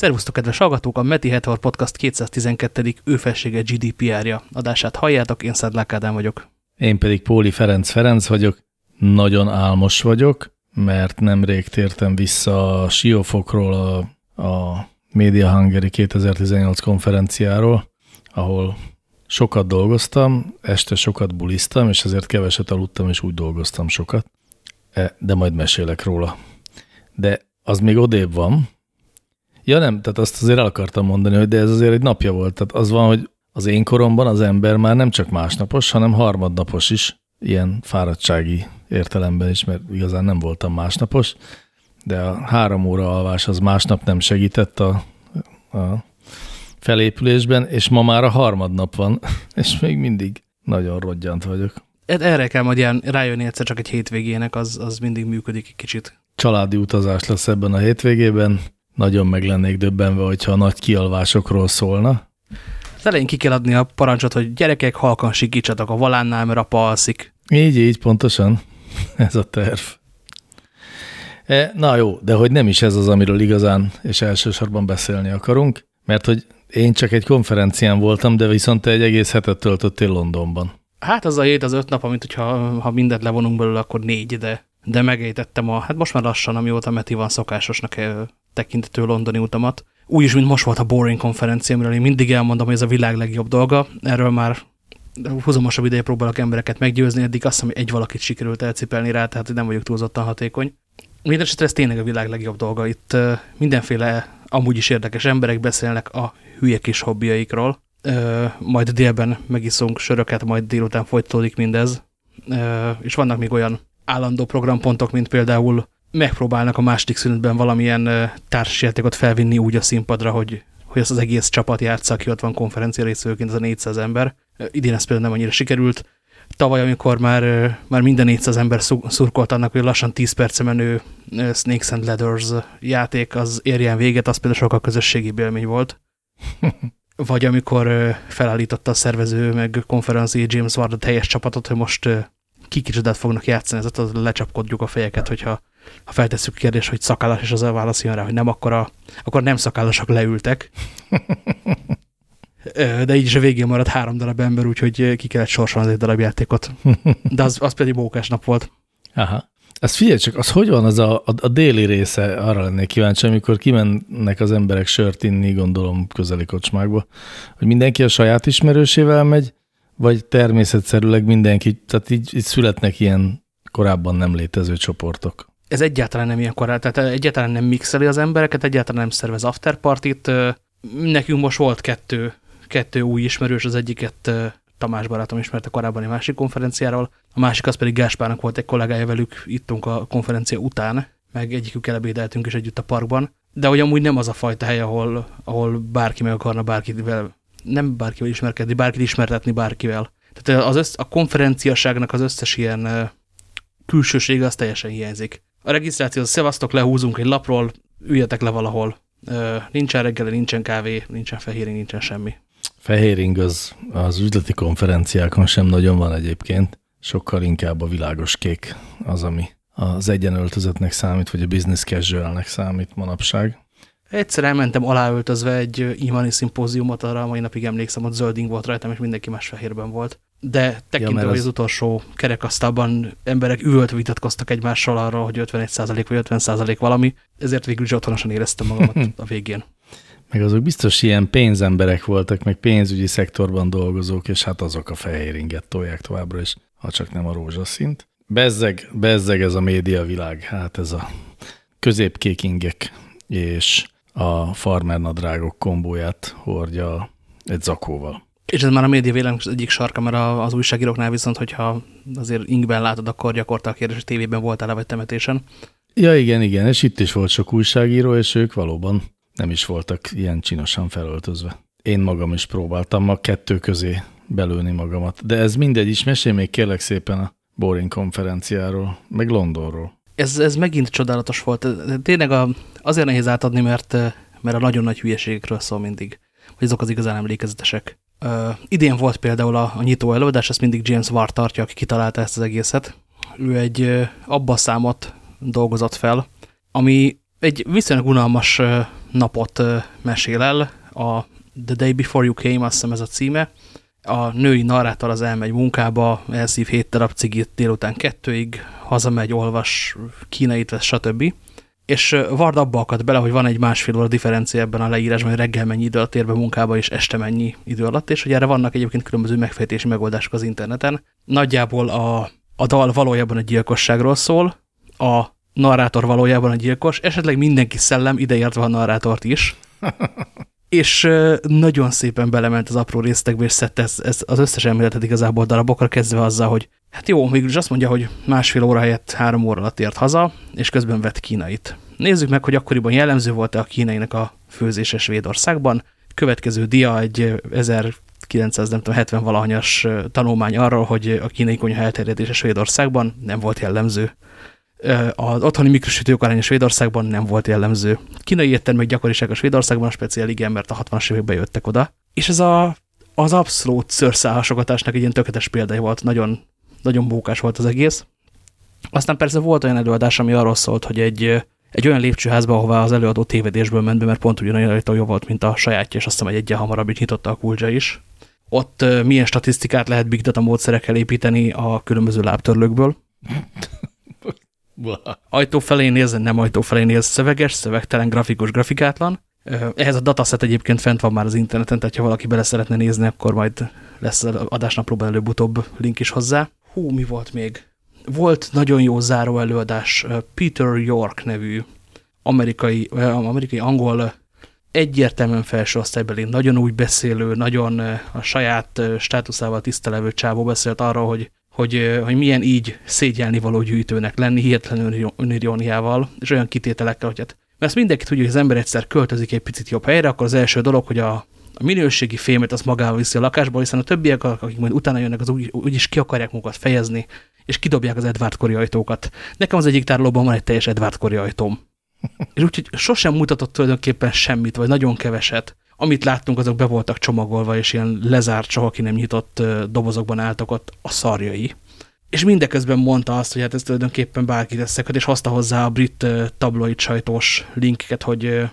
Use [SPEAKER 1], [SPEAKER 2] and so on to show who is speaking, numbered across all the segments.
[SPEAKER 1] Szervusztok, kedves hallgatók! A Meti Hetor Podcast 212. őfelsége GDPR-ja adását halljátok, én Szedlák Ádám vagyok.
[SPEAKER 2] Én pedig Póli Ferenc Ferenc vagyok. Nagyon álmos vagyok, mert nemrég tértem vissza a Siófokról a, a Media Hungary 2018 konferenciáról, ahol sokat dolgoztam, este sokat buliztam, és ezért keveset aludtam, és úgy dolgoztam sokat. E, de majd mesélek róla. De az még odébb van, Ja nem, tehát azt azért el akartam mondani, hogy de ez azért egy napja volt. Tehát az van, hogy az én koromban az ember már nem csak másnapos, hanem harmadnapos is, ilyen fáradtsági értelemben is, mert igazán nem voltam másnapos, de a három óra alvás az másnap nem segített a, a felépülésben, és ma már a harmadnap van, és még mindig nagyon rodgyant vagyok.
[SPEAKER 1] Erre kell majd ilyen rájönni egyszer csak egy hétvégének, az, az mindig működik egy kicsit.
[SPEAKER 2] Családi utazás lesz ebben a hétvégében, nagyon meg lennék döbbenve, hogyha a nagy kialvásokról szólna.
[SPEAKER 1] Az elején ki kell adni a parancsot, hogy gyerekek halkan sikítsatok a valánnál, mert apa alszik.
[SPEAKER 2] Így, így, pontosan. Ez a terv. E, na jó, de hogy nem is ez az, amiről igazán és elsősorban beszélni akarunk, mert hogy én csak egy konferencián voltam, de viszont te egy egész hetet töltöttél Londonban.
[SPEAKER 1] Hát az a hét, az öt nap, amit hogyha ha mindent levonunk belőle, akkor négy, de, de megejtettem a, hát most már lassan, amióta Meti van szokásosnak tekintető londoni utamat. Úgy is, mint most volt a Boring konferencia, amiről én mindig elmondom, hogy ez a világ legjobb dolga. Erről már húzamosabb ideje próbálok embereket meggyőzni, eddig azt hiszem, hogy egy valakit sikerült elcipelni rá, tehát nem vagyok túlzottan hatékony. Mindenesetre ez tényleg a világ legjobb dolga. Itt mindenféle amúgy is érdekes emberek beszélnek a hülye kis hobbiaikról. Majd délben megiszunk söröket, majd délután folytatódik mindez. És vannak még olyan állandó programpontok, mint például megpróbálnak a második szünetben valamilyen társasjátékot felvinni úgy a színpadra, hogy, hogy az az egész csapat játsza, aki ott van konferencia részvőként, az a 400 ember. Idén ez például nem annyira sikerült. Tavaly, amikor már, már minden 400 ember szurkolt annak, hogy lassan 10 perce menő Snakes and Ladders játék az érjen véget, az például sokkal közösségi élmény volt. Vagy amikor felállította a szervező meg konferenciai James Ward a teljes csapatot, hogy most kikicsodát fognak játszani, ez lecsapkodjuk a fejeket, hogyha ha feltesszük kérdést, hogy szakállas, és az a válasz jön rá, hogy nem, akkor, a, akkor nem szakállasok leültek. De így is a végén maradt három darab ember, úgyhogy ki kellett sorsolni egy darab játékot. De az, az pedig mókás nap volt.
[SPEAKER 2] Aha. Ez figyelj csak, az hogy van az a, a, a déli része, arra lennék kíváncsi, amikor kimennek az emberek sört inni, gondolom közeli kocsmákba, hogy mindenki a saját ismerősével megy, vagy természetszerűleg mindenki, tehát így, így születnek ilyen korábban nem létező csoportok
[SPEAKER 1] ez egyáltalán nem ilyen korán, tehát egyáltalán nem mixeli az embereket, egyáltalán nem szervez afterpartit. Nekünk most volt kettő, kettő új ismerős, az egyiket Tamás barátom ismerte korábban egy másik konferenciáról, a másik az pedig Gáspának volt egy kollégája velük, ittunk a konferencia után, meg egyikük elebédeltünk is együtt a parkban, de hogy amúgy nem az a fajta hely, ahol, ahol bárki meg akarna bárkivel, nem bárkivel ismerkedni, bárkit ismertetni bárkivel. Tehát az össz, a konferenciaságnak az összes ilyen külsősége az teljesen hiányzik. A regisztráció, szevasztok, lehúzunk egy lapról, üljetek le valahol. Nincsen reggeli, nincsen kávé, nincsen fehéring, nincsen semmi.
[SPEAKER 2] Fehéring az, az üzleti konferenciákon sem nagyon van egyébként. Sokkal inkább a világos kék az, ami az egyenöltözetnek számít, vagy a business casualnek számít manapság.
[SPEAKER 1] Egyszer elmentem aláöltözve egy imani szimpóziumot, arra a mai napig emlékszem, hogy zölding volt rajtam, és mindenki más fehérben volt de tekintve, ja, hogy az... az utolsó kerekasztalban emberek üvölt vitatkoztak egymással arról, hogy 51% vagy 50% valami, ezért végül is otthonosan éreztem magamat a végén.
[SPEAKER 2] Meg azok biztos ilyen pénzemberek voltak, meg pénzügyi szektorban dolgozók, és hát azok a fehéringet tolják továbbra is, ha csak nem a rózsaszint. Bezzeg, bezzeg ez a média világ, hát ez a középkékingek és a farmernadrágok kombóját hordja egy zakóval.
[SPEAKER 1] És ez már a média vélemény az egyik sarka, mert az újságíróknál viszont, hogyha azért ingben látod, akkor gyakorta a kérdés, hogy tévében voltál-e vagy temetésen.
[SPEAKER 2] Ja, igen, igen, és itt is volt sok újságíró, és ők valóban nem is voltak ilyen csinosan felöltözve. Én magam is próbáltam a kettő közé belőni magamat. De ez mindegy is, mesélj még kérlek szépen a Boring konferenciáról, meg Londonról.
[SPEAKER 1] Ez, ez megint csodálatos volt. Tényleg a, azért nehéz átadni, mert, mert a nagyon nagy hülyeségekről szól mindig, hogy azok az igazán emlékezetesek. Idén volt például a, a nyitó előadás, ezt mindig James Ward tartja, aki kitalálta ezt az egészet. Ő egy abba számot dolgozott fel, ami egy viszonylag unalmas uh, napot mesél el. A The Day Before You Came, azt hiszem ez a címe. A női narrátor az elmegy munkába, elszív hét darab cigit délután kettőig, hazamegy, olvas, kínait vesz, stb. És Vard abba akad bele, hogy van egy másfél óra differencia ebben a leírásban, hogy reggel mennyi idő alatt ér be munkába, és este mennyi idő alatt, és hogy erre vannak egyébként különböző megfejtési megoldások az interneten. Nagyjából a, a dal valójában a gyilkosságról szól, a narrátor valójában a gyilkos, esetleg mindenki szellem, ideértve a narrátort is. és nagyon szépen belement az apró részletekbe, és szedte ez, ez az összes elméletet igazából darabokra, kezdve azzal, hogy hát jó, mégis azt mondja, hogy másfél óra helyett három óra alatt ért haza, és közben vett kínait. Nézzük meg, hogy akkoriban jellemző volt-e a kínainak a főzése Svédországban. Következő dia egy 1970 valahanyas tanulmány arról, hogy a kínai konyha elterjedése Svédországban nem volt jellemző az otthoni mikrosütők aránya Svédországban nem volt jellemző. Kínai éttermek gyakoriság a Svédországban, a speciál igen, mert a 60-as években jöttek oda. És ez a, az abszolút szőrszálhasogatásnak egy ilyen tökéletes példája volt, nagyon, nagyon bókás volt az egész. Aztán persze volt olyan előadás, ami arról szólt, hogy egy, egy olyan lépcsőházba, ahová az előadó tévedésből ment be, mert pont ugyanolyan jó volt, mint a sajátja, és azt hiszem, hogy egyen hamarabb így nyitotta a kulcsa is. Ott milyen statisztikát lehet big data módszerekkel építeni a különböző lábtörlőkből. Ajtó felé néz, nem ajtó felé néz, szöveges, szövegtelen, grafikus, grafikátlan. Ehhez a dataset egyébként fent van már az interneten, tehát ha valaki bele szeretne nézni, akkor majd lesz adásnaplóban előbb-utóbb link is hozzá. Hú, mi volt még? Volt nagyon jó záró előadás, Peter York nevű amerikai, amerikai angol egyértelműen felső osztálybeli, nagyon úgy beszélő, nagyon a saját státuszával tisztelevő csávó beszélt arról, hogy hogy, hogy milyen így szégyelni való gyűjtőnek lenni, hihetetlen öniróniával, és olyan kitételekkel, hogy hát, mert ezt mindenki tudja, hogy az ember egyszer költözik egy picit jobb helyre, akkor az első dolog, hogy a, a minőségi fémet az magával viszi a lakásba, hiszen a többiek, akik majd utána jönnek, az úgy, úgyis ki akarják magukat fejezni, és kidobják az Edward kori ajtókat. Nekem az egyik tárolóban van egy teljes Edward kori ajtóm. És úgyhogy sosem mutatott tulajdonképpen semmit, vagy nagyon keveset amit láttunk, azok be voltak csomagolva, és ilyen lezárt, soha ki nem nyitott dobozokban álltak ott a szarjai. És mindeközben mondta azt, hogy hát ez tulajdonképpen bárki teszek, és hozta hozzá a brit tabloid sajtós linkeket, hogy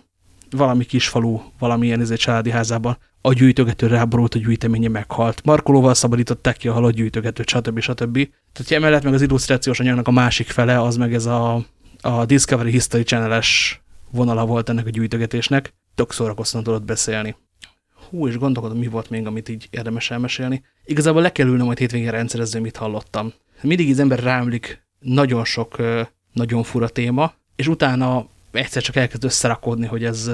[SPEAKER 1] valami kisfalu, valamilyen ezért családi házában a gyűjtögető ráborult, a gyűjteménye meghalt. Markolóval szabadították ki a halott gyűjtögetőt, stb. stb. Tehát emellett meg az illusztrációs anyagnak a másik fele, az meg ez a, a Discovery History Channel-es vonala volt ennek a gyűjtögetésnek, tök szórakoztan tudott beszélni. Hú, és gondolkodom, mi volt még, amit így érdemes elmesélni. Igazából le kell ülnöm majd hétvégén rendszerezni, mit hallottam. Mindig az ember rámlik nagyon sok, nagyon fura téma, és utána egyszer csak elkezd összerakodni, hogy ez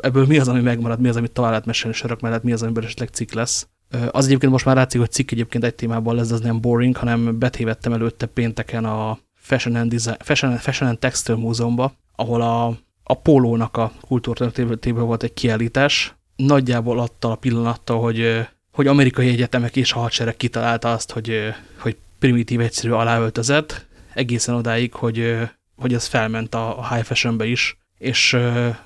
[SPEAKER 1] ebből mi az, ami megmarad, mi az, amit tovább lehet mesélni sörök mellett, mi az, amiből esetleg cikk lesz. Az egyébként most már látszik, hogy cikk egyébként egy témában lesz, az nem boring, hanem betévettem előtte pénteken a Fashion and, Design, Fashion, Fashion and Textile Múzeumba, ahol a a pólónak a kultúrtörténetéből volt egy kiállítás, nagyjából attól a pillanattal, hogy, hogy amerikai egyetemek és a hadsereg kitalálta azt, hogy, hogy primitív, egyszerű aláöltözet, egészen odáig, hogy, hogy ez felment a, a high fashionbe is, és,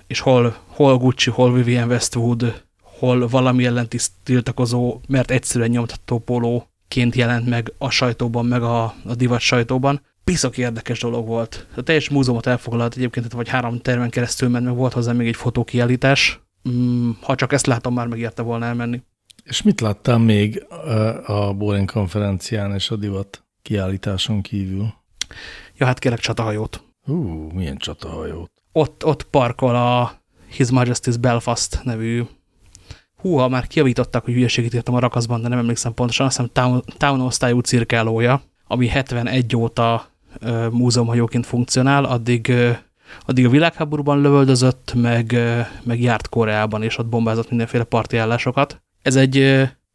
[SPEAKER 1] és hol, hol Gucci, hol Vivienne Westwood, hol valami ellen tiltakozó, mert egyszerűen nyomtató pólóként jelent meg a sajtóban, meg a, a divat sajtóban, piszak érdekes dolog volt. A teljes múzeumot elfoglalt egyébként, vagy három termen keresztül ment, meg volt hozzá még egy fotókiállítás. Mm, ha csak ezt látom, már megérte volna elmenni.
[SPEAKER 2] És mit láttál még a Boring konferencián és a divat kiállításon kívül?
[SPEAKER 1] Ja, hát kérek csatahajót.
[SPEAKER 2] Hú, milyen csatahajót?
[SPEAKER 1] Ott, ott parkol a His Majesty's Belfast nevű húha, már kiavítottak, hogy hülyeségét írtam a rakaszban, de nem emlékszem pontosan, azt hiszem Town, Town osztályú cirkálója, ami 71 óta múzeumhajóként funkcionál, addig, addig a világháborúban lövöldözött, meg, meg járt Koreában, és ott bombázott mindenféle parti állásokat. Ez egy...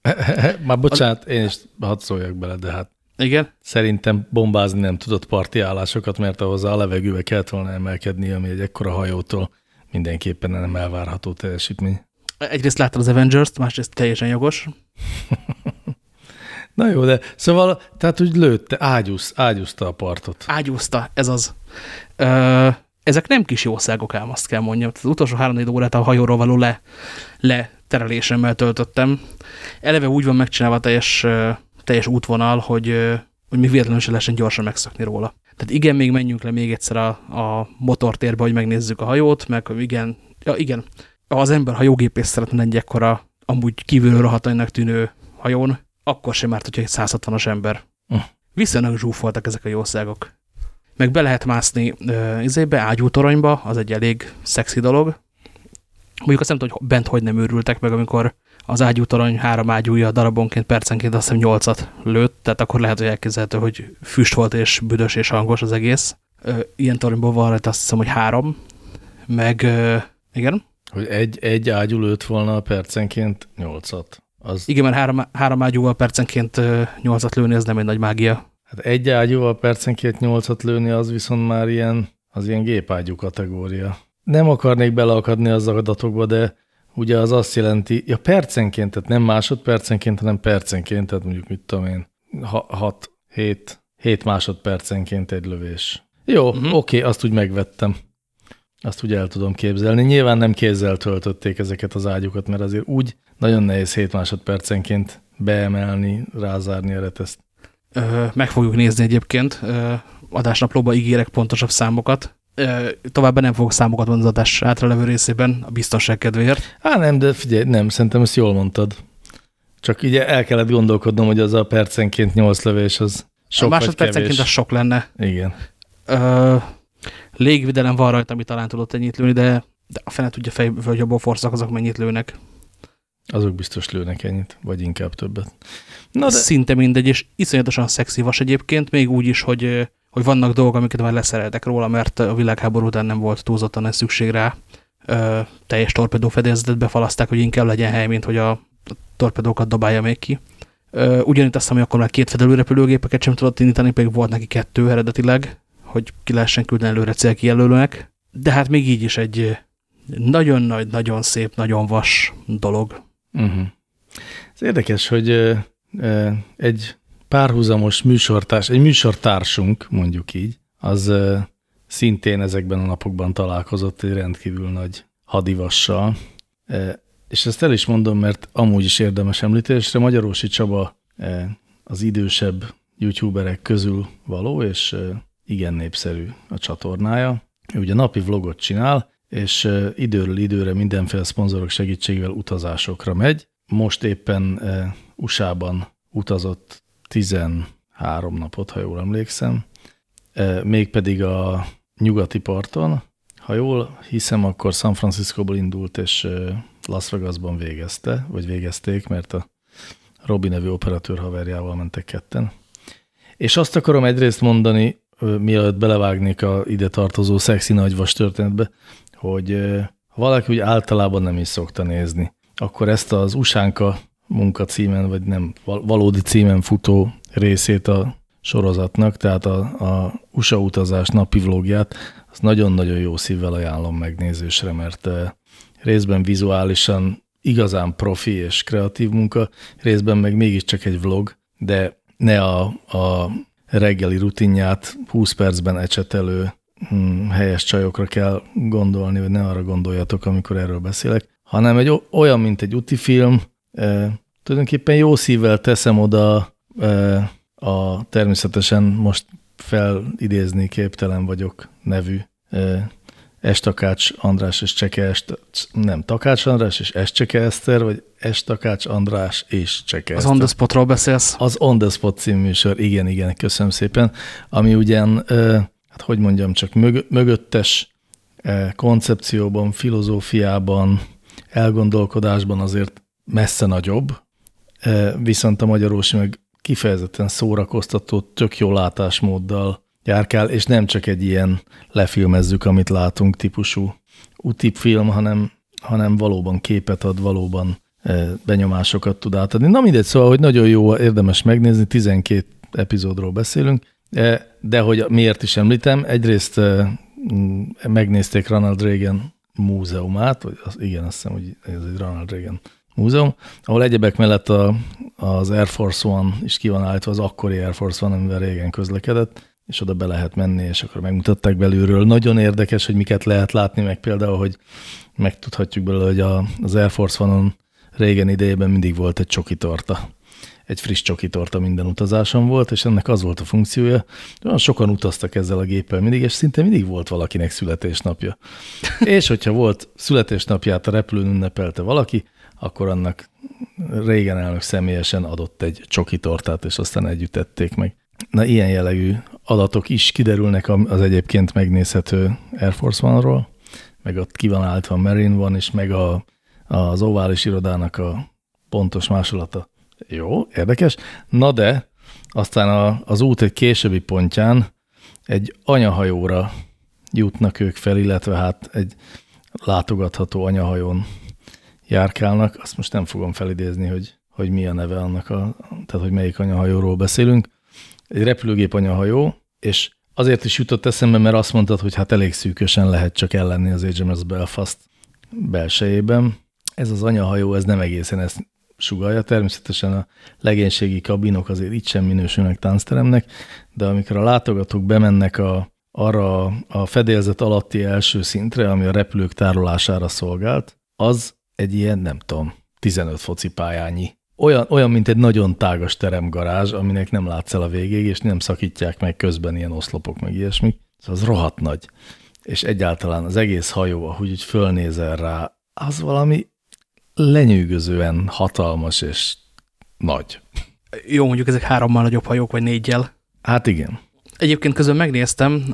[SPEAKER 2] Már bocsánat, én is hadd szóljak bele, de hát
[SPEAKER 1] igen?
[SPEAKER 2] Szerintem bombázni nem tudott parti állásokat, mert ahhoz a levegőbe kellett volna emelkedni, ami egy ekkora hajótól mindenképpen nem elvárható teljesítmény.
[SPEAKER 1] Egyrészt láttad az Avengers-t, másrészt teljesen jogos.
[SPEAKER 2] Na jó, de szóval, tehát úgy lőtte, ágyúsz, ágyúzta a partot.
[SPEAKER 1] Ágyúzta, ez az. Ö, ezek nem kis jószágok ám, azt kell mondjam. Az utolsó három órát a hajóról való le, leterelésemmel töltöttem. Eleve úgy van megcsinálva a teljes, teljes útvonal, hogy, hogy még véletlenül se lehessen gyorsan megszökni róla. Tehát igen, még menjünk le még egyszer a, a motortérbe, hogy megnézzük a hajót, meg igen, Ja, igen. Ha az ember hajógépész szeretne egy ekkora, amúgy kívülről rohatanynak tűnő hajón, akkor sem árt, hogyha egy 160-as ember. Uh. Viszonylag zsúfoltak ezek a jószágok. Meg be lehet mászni izébe, ágyútoronyba, az egy elég szexi dolog. Mondjuk azt nem tudom, hogy bent hogy nem őrültek meg, amikor az ágyútorony három ágyúja darabonként percenként azt hiszem nyolcat lőtt, tehát akkor lehet, hogy elképzelhető, hogy füst volt és büdös és hangos az egész. Ilyen toronyból van rajta azt hiszem, hogy három, meg igen.
[SPEAKER 2] Hogy egy, egy ágyú lőtt volna percenként nyolcat.
[SPEAKER 1] Az... Igen, mert három, három ágyúval percenként nyolcat lőni, ez nem egy nagy mágia.
[SPEAKER 2] Hát egy ágyúval percenként nyolcat lőni, az viszont már ilyen, az ilyen gépágyú kategória. Nem akarnék beleakadni az adatokba, de ugye az azt jelenti, ja percenként, tehát nem másodpercenként, hanem percenként, tehát mondjuk mit tudom én, 6, 7, 7 másodpercenként egy lövés. Jó, uh mhm. -huh. oké, azt úgy megvettem. Azt úgy el tudom képzelni. Nyilván nem kézzel töltötték ezeket az ágyukat, mert azért úgy nagyon nehéz 7 másodpercenként beemelni, rázárni a reteszt.
[SPEAKER 1] Meg fogjuk nézni egyébként. Adásnaplóba ígérek pontosabb számokat. Továbbá nem fogok számokat mondani az adás hátralevő részében, a biztonság kedvéért.
[SPEAKER 2] Á, nem, de figyelj, nem, szerintem ezt jól mondtad. Csak ugye el kellett gondolkodnom, hogy az a percenként 8 lövés, az sok A másodpercenként
[SPEAKER 1] az sok lenne.
[SPEAKER 2] Igen.
[SPEAKER 1] Ö, légvidelem van rajta, ami talán tudott ennyit lőni, de, de a fene tudja fejből, hogy a boforszak azok mennyit lőnek.
[SPEAKER 2] Azok biztos lőnek ennyit, vagy inkább többet.
[SPEAKER 1] Na de... Szinte mindegy, és iszonyatosan szexi vas egyébként, még úgy is, hogy, hogy vannak dolgok, amiket már leszereltek róla, mert a világháború után nem volt túlzottan ez szükség rá. Ö, teljes torpedófedezetet befalaszták, hogy inkább legyen hely, mint hogy a torpedókat dobálja még ki. Ö, ugyanitt azt, ami akkor már két fedelő repülőgépeket sem tudott indítani, pedig volt neki kettő eredetileg, hogy ki lehessen küldeni előre célkijelölőnek. De hát még így is egy nagyon nagy, nagyon szép, nagyon vas dolog.
[SPEAKER 2] Uh mhm. -huh. Ez érdekes, hogy uh, egy párhuzamos műsortárs, egy műsortársunk, mondjuk így, az uh, szintén ezekben a napokban találkozott egy rendkívül nagy hadivassal. És ezt el is mondom, mert amúgy is érdemes említésre. Magyarósi Csaba az idősebb youtuberek közül való, és igen népszerű a csatornája. Ő ugye napi vlogot csinál, és időről időre mindenféle szponzorok segítségével utazásokra megy. Most éppen USA-ban utazott 13 napot, ha jól emlékszem, mégpedig a nyugati parton. Ha jól hiszem, akkor San Franciscóból indult, és Las Vegasban végezte, vagy végezték, mert a Robi nevű operatőr haverjával mentek ketten. És azt akarom egyrészt mondani, mielőtt belevágnék a ide tartozó szexi nagyvas történetbe, hogy ha valaki úgy általában nem is szokta nézni, akkor ezt az Usánka munka címen, vagy nem valódi címen futó részét a sorozatnak, tehát a, a USA utazás napi vlogját, az nagyon-nagyon jó szívvel ajánlom megnézésre, mert részben vizuálisan igazán profi és kreatív munka, részben meg mégiscsak egy vlog, de ne a, a reggeli rutinját 20 percben ecsetelő helyes csajokra kell gondolni, vagy ne arra gondoljatok, amikor erről beszélek, hanem egy olyan, mint egy film, e, tulajdonképpen jó szívvel teszem oda e, a természetesen most felidézni képtelen vagyok nevű e, Estakács András és Cseke Est, nem, Takács András és Escseke Eszter, vagy Estakács András és Cseke
[SPEAKER 1] Az On The Spotról beszélsz?
[SPEAKER 2] Az On The Spot című műsor, igen, igen, köszönöm szépen, ami ugyan, hát hogy mondjam, csak mög mögöttes koncepcióban, filozófiában, elgondolkodásban azért messze nagyobb, viszont a magyarósi meg kifejezetten szórakoztató, tök jó látásmóddal járkál, és nem csak egy ilyen lefilmezzük, amit látunk típusú utip film, hanem, hanem valóban képet ad, valóban e, benyomásokat tud átadni. Na mindegy, szóval, hogy nagyon jó, érdemes megnézni, 12 epizódról beszélünk, de hogy miért is említem, egyrészt e, megnézték Ronald Reagan múzeumát, vagy az, igen, azt hiszem, hogy ez egy Ronald Reagan múzeum, ahol egyebek mellett a, az Air Force One is ki van állítva, az akkori Air Force One, amivel régen közlekedett, és oda be lehet menni, és akkor megmutatták belülről. Nagyon érdekes, hogy miket lehet látni, meg például, hogy megtudhatjuk belőle, hogy a, az Air Force One-on régen idejében mindig volt egy csoki torta. Egy friss csokitorta minden utazáson volt, és ennek az volt a funkciója, hogy sokan utaztak ezzel a géppel mindig, és szinte mindig volt valakinek születésnapja. és hogyha volt születésnapját a repülőn ünnepelte valaki, akkor annak régen elnök személyesen adott egy csokitortát, és aztán együtt ették meg. Na, ilyen jellegű adatok is kiderülnek az egyébként megnézhető Air Force One-ról, meg ott ki van állítva Marine van, és meg a, az ovális irodának a pontos másolata. Jó, érdekes. Na de, aztán a, az út egy későbbi pontján egy anyahajóra jutnak ők fel, illetve hát egy látogatható anyahajón járkálnak. Azt most nem fogom felidézni, hogy, hogy mi a neve annak, a, tehát hogy melyik anyahajóról beszélünk. Egy repülőgép anyahajó, és azért is jutott eszembe, mert azt mondtad, hogy hát elég szűkösen lehet csak ellenni az HMS Belfast belsejében. Ez az anyahajó, ez nem egészen ezt sugalja. Természetesen a legénységi kabinok azért itt sem minősülnek táncteremnek, de amikor a látogatók bemennek a, arra a fedélzet alatti első szintre, ami a repülők tárolására szolgált, az egy ilyen, nem tudom, 15 focipályányi. Olyan, olyan, mint egy nagyon tágas teremgarázs, aminek nem látsz el a végéig, és nem szakítják meg közben ilyen oszlopok, meg ilyesmi. Szóval az rohadt nagy. És egyáltalán az egész hajó, ahogy úgy fölnézel rá, az valami lenyűgözően hatalmas és nagy.
[SPEAKER 1] Jó, mondjuk ezek hárommal nagyobb hajók, vagy négyel.
[SPEAKER 2] Hát igen.
[SPEAKER 1] Egyébként közben megnéztem,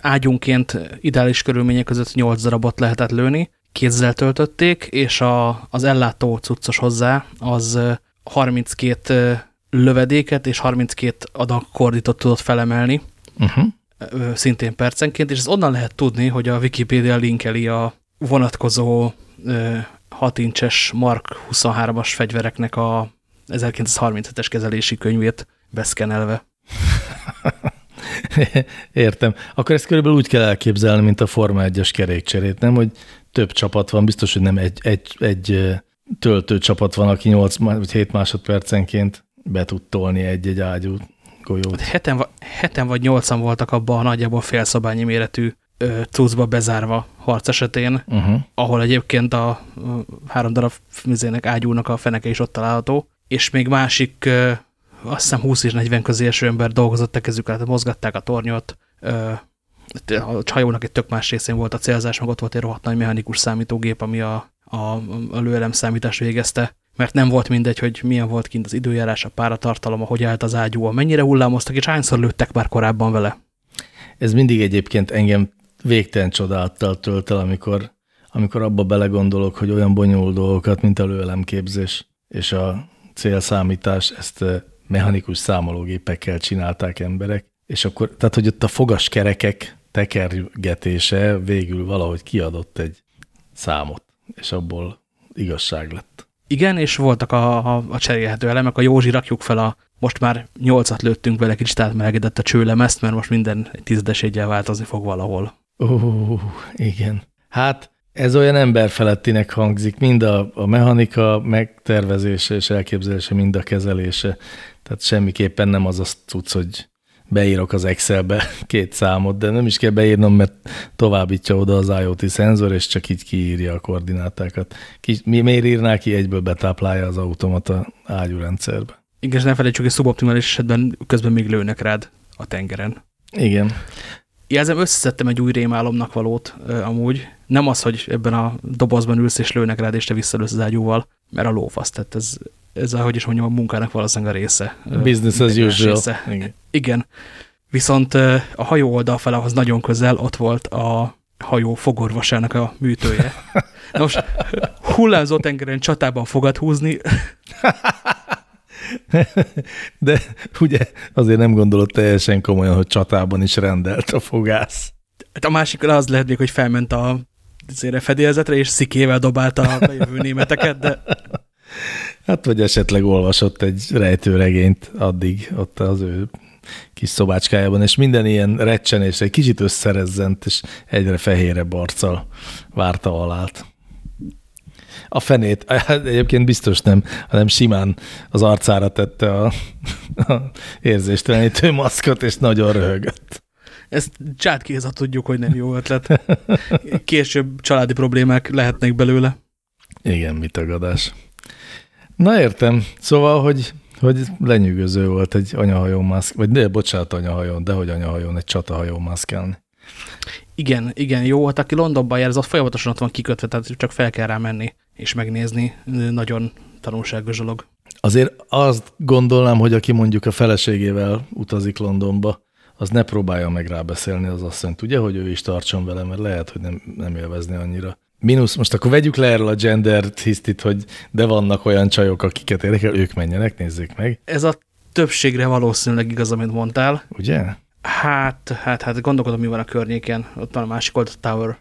[SPEAKER 1] ágyunként ideális körülmények között 8 darabot lehetett lőni, kézzel töltötték, és a, az ellátó cuccos hozzá az 32 lövedéket és 32 adag kordítot tudott felemelni, uh -huh. szintén percenként, és ez onnan lehet tudni, hogy a Wikipedia linkeli a vonatkozó 6 incses Mark 23-as fegyvereknek a 1937-es kezelési könyvét beszkenelve.
[SPEAKER 2] Értem. Akkor ezt körülbelül úgy kell elképzelni, mint a Forma 1-es kerékcserét, nem? Hogy több csapat van, biztos, hogy nem egy, egy, egy töltő csapat van, aki 8 vagy 7 másodpercenként be tud tolni egy-egy ágyú golyót.
[SPEAKER 1] Heten, heten vagy nyolcan voltak abban a nagyjából félszobányi méretű cuccba bezárva harc esetén, uh -huh. ahol egyébként a három darab mizének ágyúnak a feneke is ott található, és még másik, azt hiszem 20 és 40 közé eső ember dolgozott a kezük mozgatták a tornyot, a csajónak egy tök más részén volt a célzás, meg ott volt egy rohadt nagy mechanikus számítógép, ami a, a, a lőelem számítást végezte, mert nem volt mindegy, hogy milyen volt kint az időjárás, a páratartalom, hogy állt az ágyú, mennyire hullámoztak, és hányszor lőttek már korábban vele.
[SPEAKER 2] Ez mindig egyébként engem végtelen csodálattal tölt el, amikor, amikor abba belegondolok, hogy olyan bonyolult dolgokat, mint a lőelemképzés és a célszámítás, ezt eh, mechanikus számológépekkel csinálták emberek, és akkor, tehát, hogy ott a fogaskerekek tekergetése végül valahogy kiadott egy számot, és abból igazság lett.
[SPEAKER 1] Igen, és voltak a, a, a cserélhető elemek. A Józsi rakjuk fel a, most már nyolcat lőttünk vele, kicsit átmelegedett a csőlemezt, mert most minden egy tízedeségyel változni fog valahol.
[SPEAKER 2] Ó, igen. Hát ez olyan emberfelettinek hangzik, mind a, a mechanika megtervezése és elképzelése, mind a kezelése. Tehát semmiképpen nem az a cucc, hogy beírok az Excelbe két számot, de nem is kell beírnom, mert továbbítja oda az IoT szenzor, és csak így kiírja a koordinátákat. Ki, mi, miért írná ki, egyből betáplálja az automata ágyúrendszerbe.
[SPEAKER 1] Igen, és ne felejtsük, hogy szuboptimális esetben közben még lőnek rád a tengeren.
[SPEAKER 2] Igen.
[SPEAKER 1] Jelzem, összeszedtem egy új rémálomnak valót amúgy. Nem az, hogy ebben a dobozban ülsz és lőnek rád, és te visszalősz az ágyúval, mert a lófasz, tehát ez, ez ahogy is mondjam, a munkának valószínűleg a része.
[SPEAKER 2] Business as usual. Része.
[SPEAKER 1] Igen. Igen. Viszont a hajó oldal fele az nagyon közel, ott volt a hajó fogorvosának a műtője. Na most hullámzó tengeren csatában fogad húzni.
[SPEAKER 2] De ugye azért nem gondolod teljesen komolyan, hogy csatában is rendelt a fogász.
[SPEAKER 1] Hát a másik az lehet még, hogy felment a fedélzetre, és szikével dobálta a bejövő németeket, de...
[SPEAKER 2] Hát, vagy esetleg olvasott egy rejtőregényt addig ott az ő kis szobácskájában, és minden ilyen recsenés egy kicsit összerezzent, és egyre fehére barccal várta alált. A fenét, egyébként biztos nem, hanem simán az arcára tette a, a érzéstelenítő maszkot, és nagyon röhögött.
[SPEAKER 1] Ezt csátkéza tudjuk, hogy nem jó ötlet. Később családi problémák lehetnek belőle.
[SPEAKER 2] Igen, mit tagadás. Na értem. Szóval, hogy, hogy lenyűgöző volt egy anyahajón maszk, vagy de bocsánat, anyahajón, de hogy anyahajón egy csatahajón maszkálni.
[SPEAKER 1] Igen, igen, jó, hát aki Londonban jár, az ott folyamatosan ott van kikötve, tehát csak fel kell rá menni és megnézni. Nagyon tanulságos dolog.
[SPEAKER 2] Azért azt gondolnám, hogy aki mondjuk a feleségével utazik Londonba, az ne próbálja meg rábeszélni az asszonyt, ugye, hogy ő is tartson vele, mert lehet, hogy nem, nem élvezni annyira. Minusz, most akkor vegyük le erről a gender hisztit, hogy de vannak olyan csajok, akiket érdekel, ők menjenek, nézzék meg.
[SPEAKER 1] Ez a többségre valószínűleg igaz, amit mondtál.
[SPEAKER 2] Ugye?
[SPEAKER 1] Hát, hát, hát gondolkodom, mi van a környéken. Ott van a másik oldalt Tower.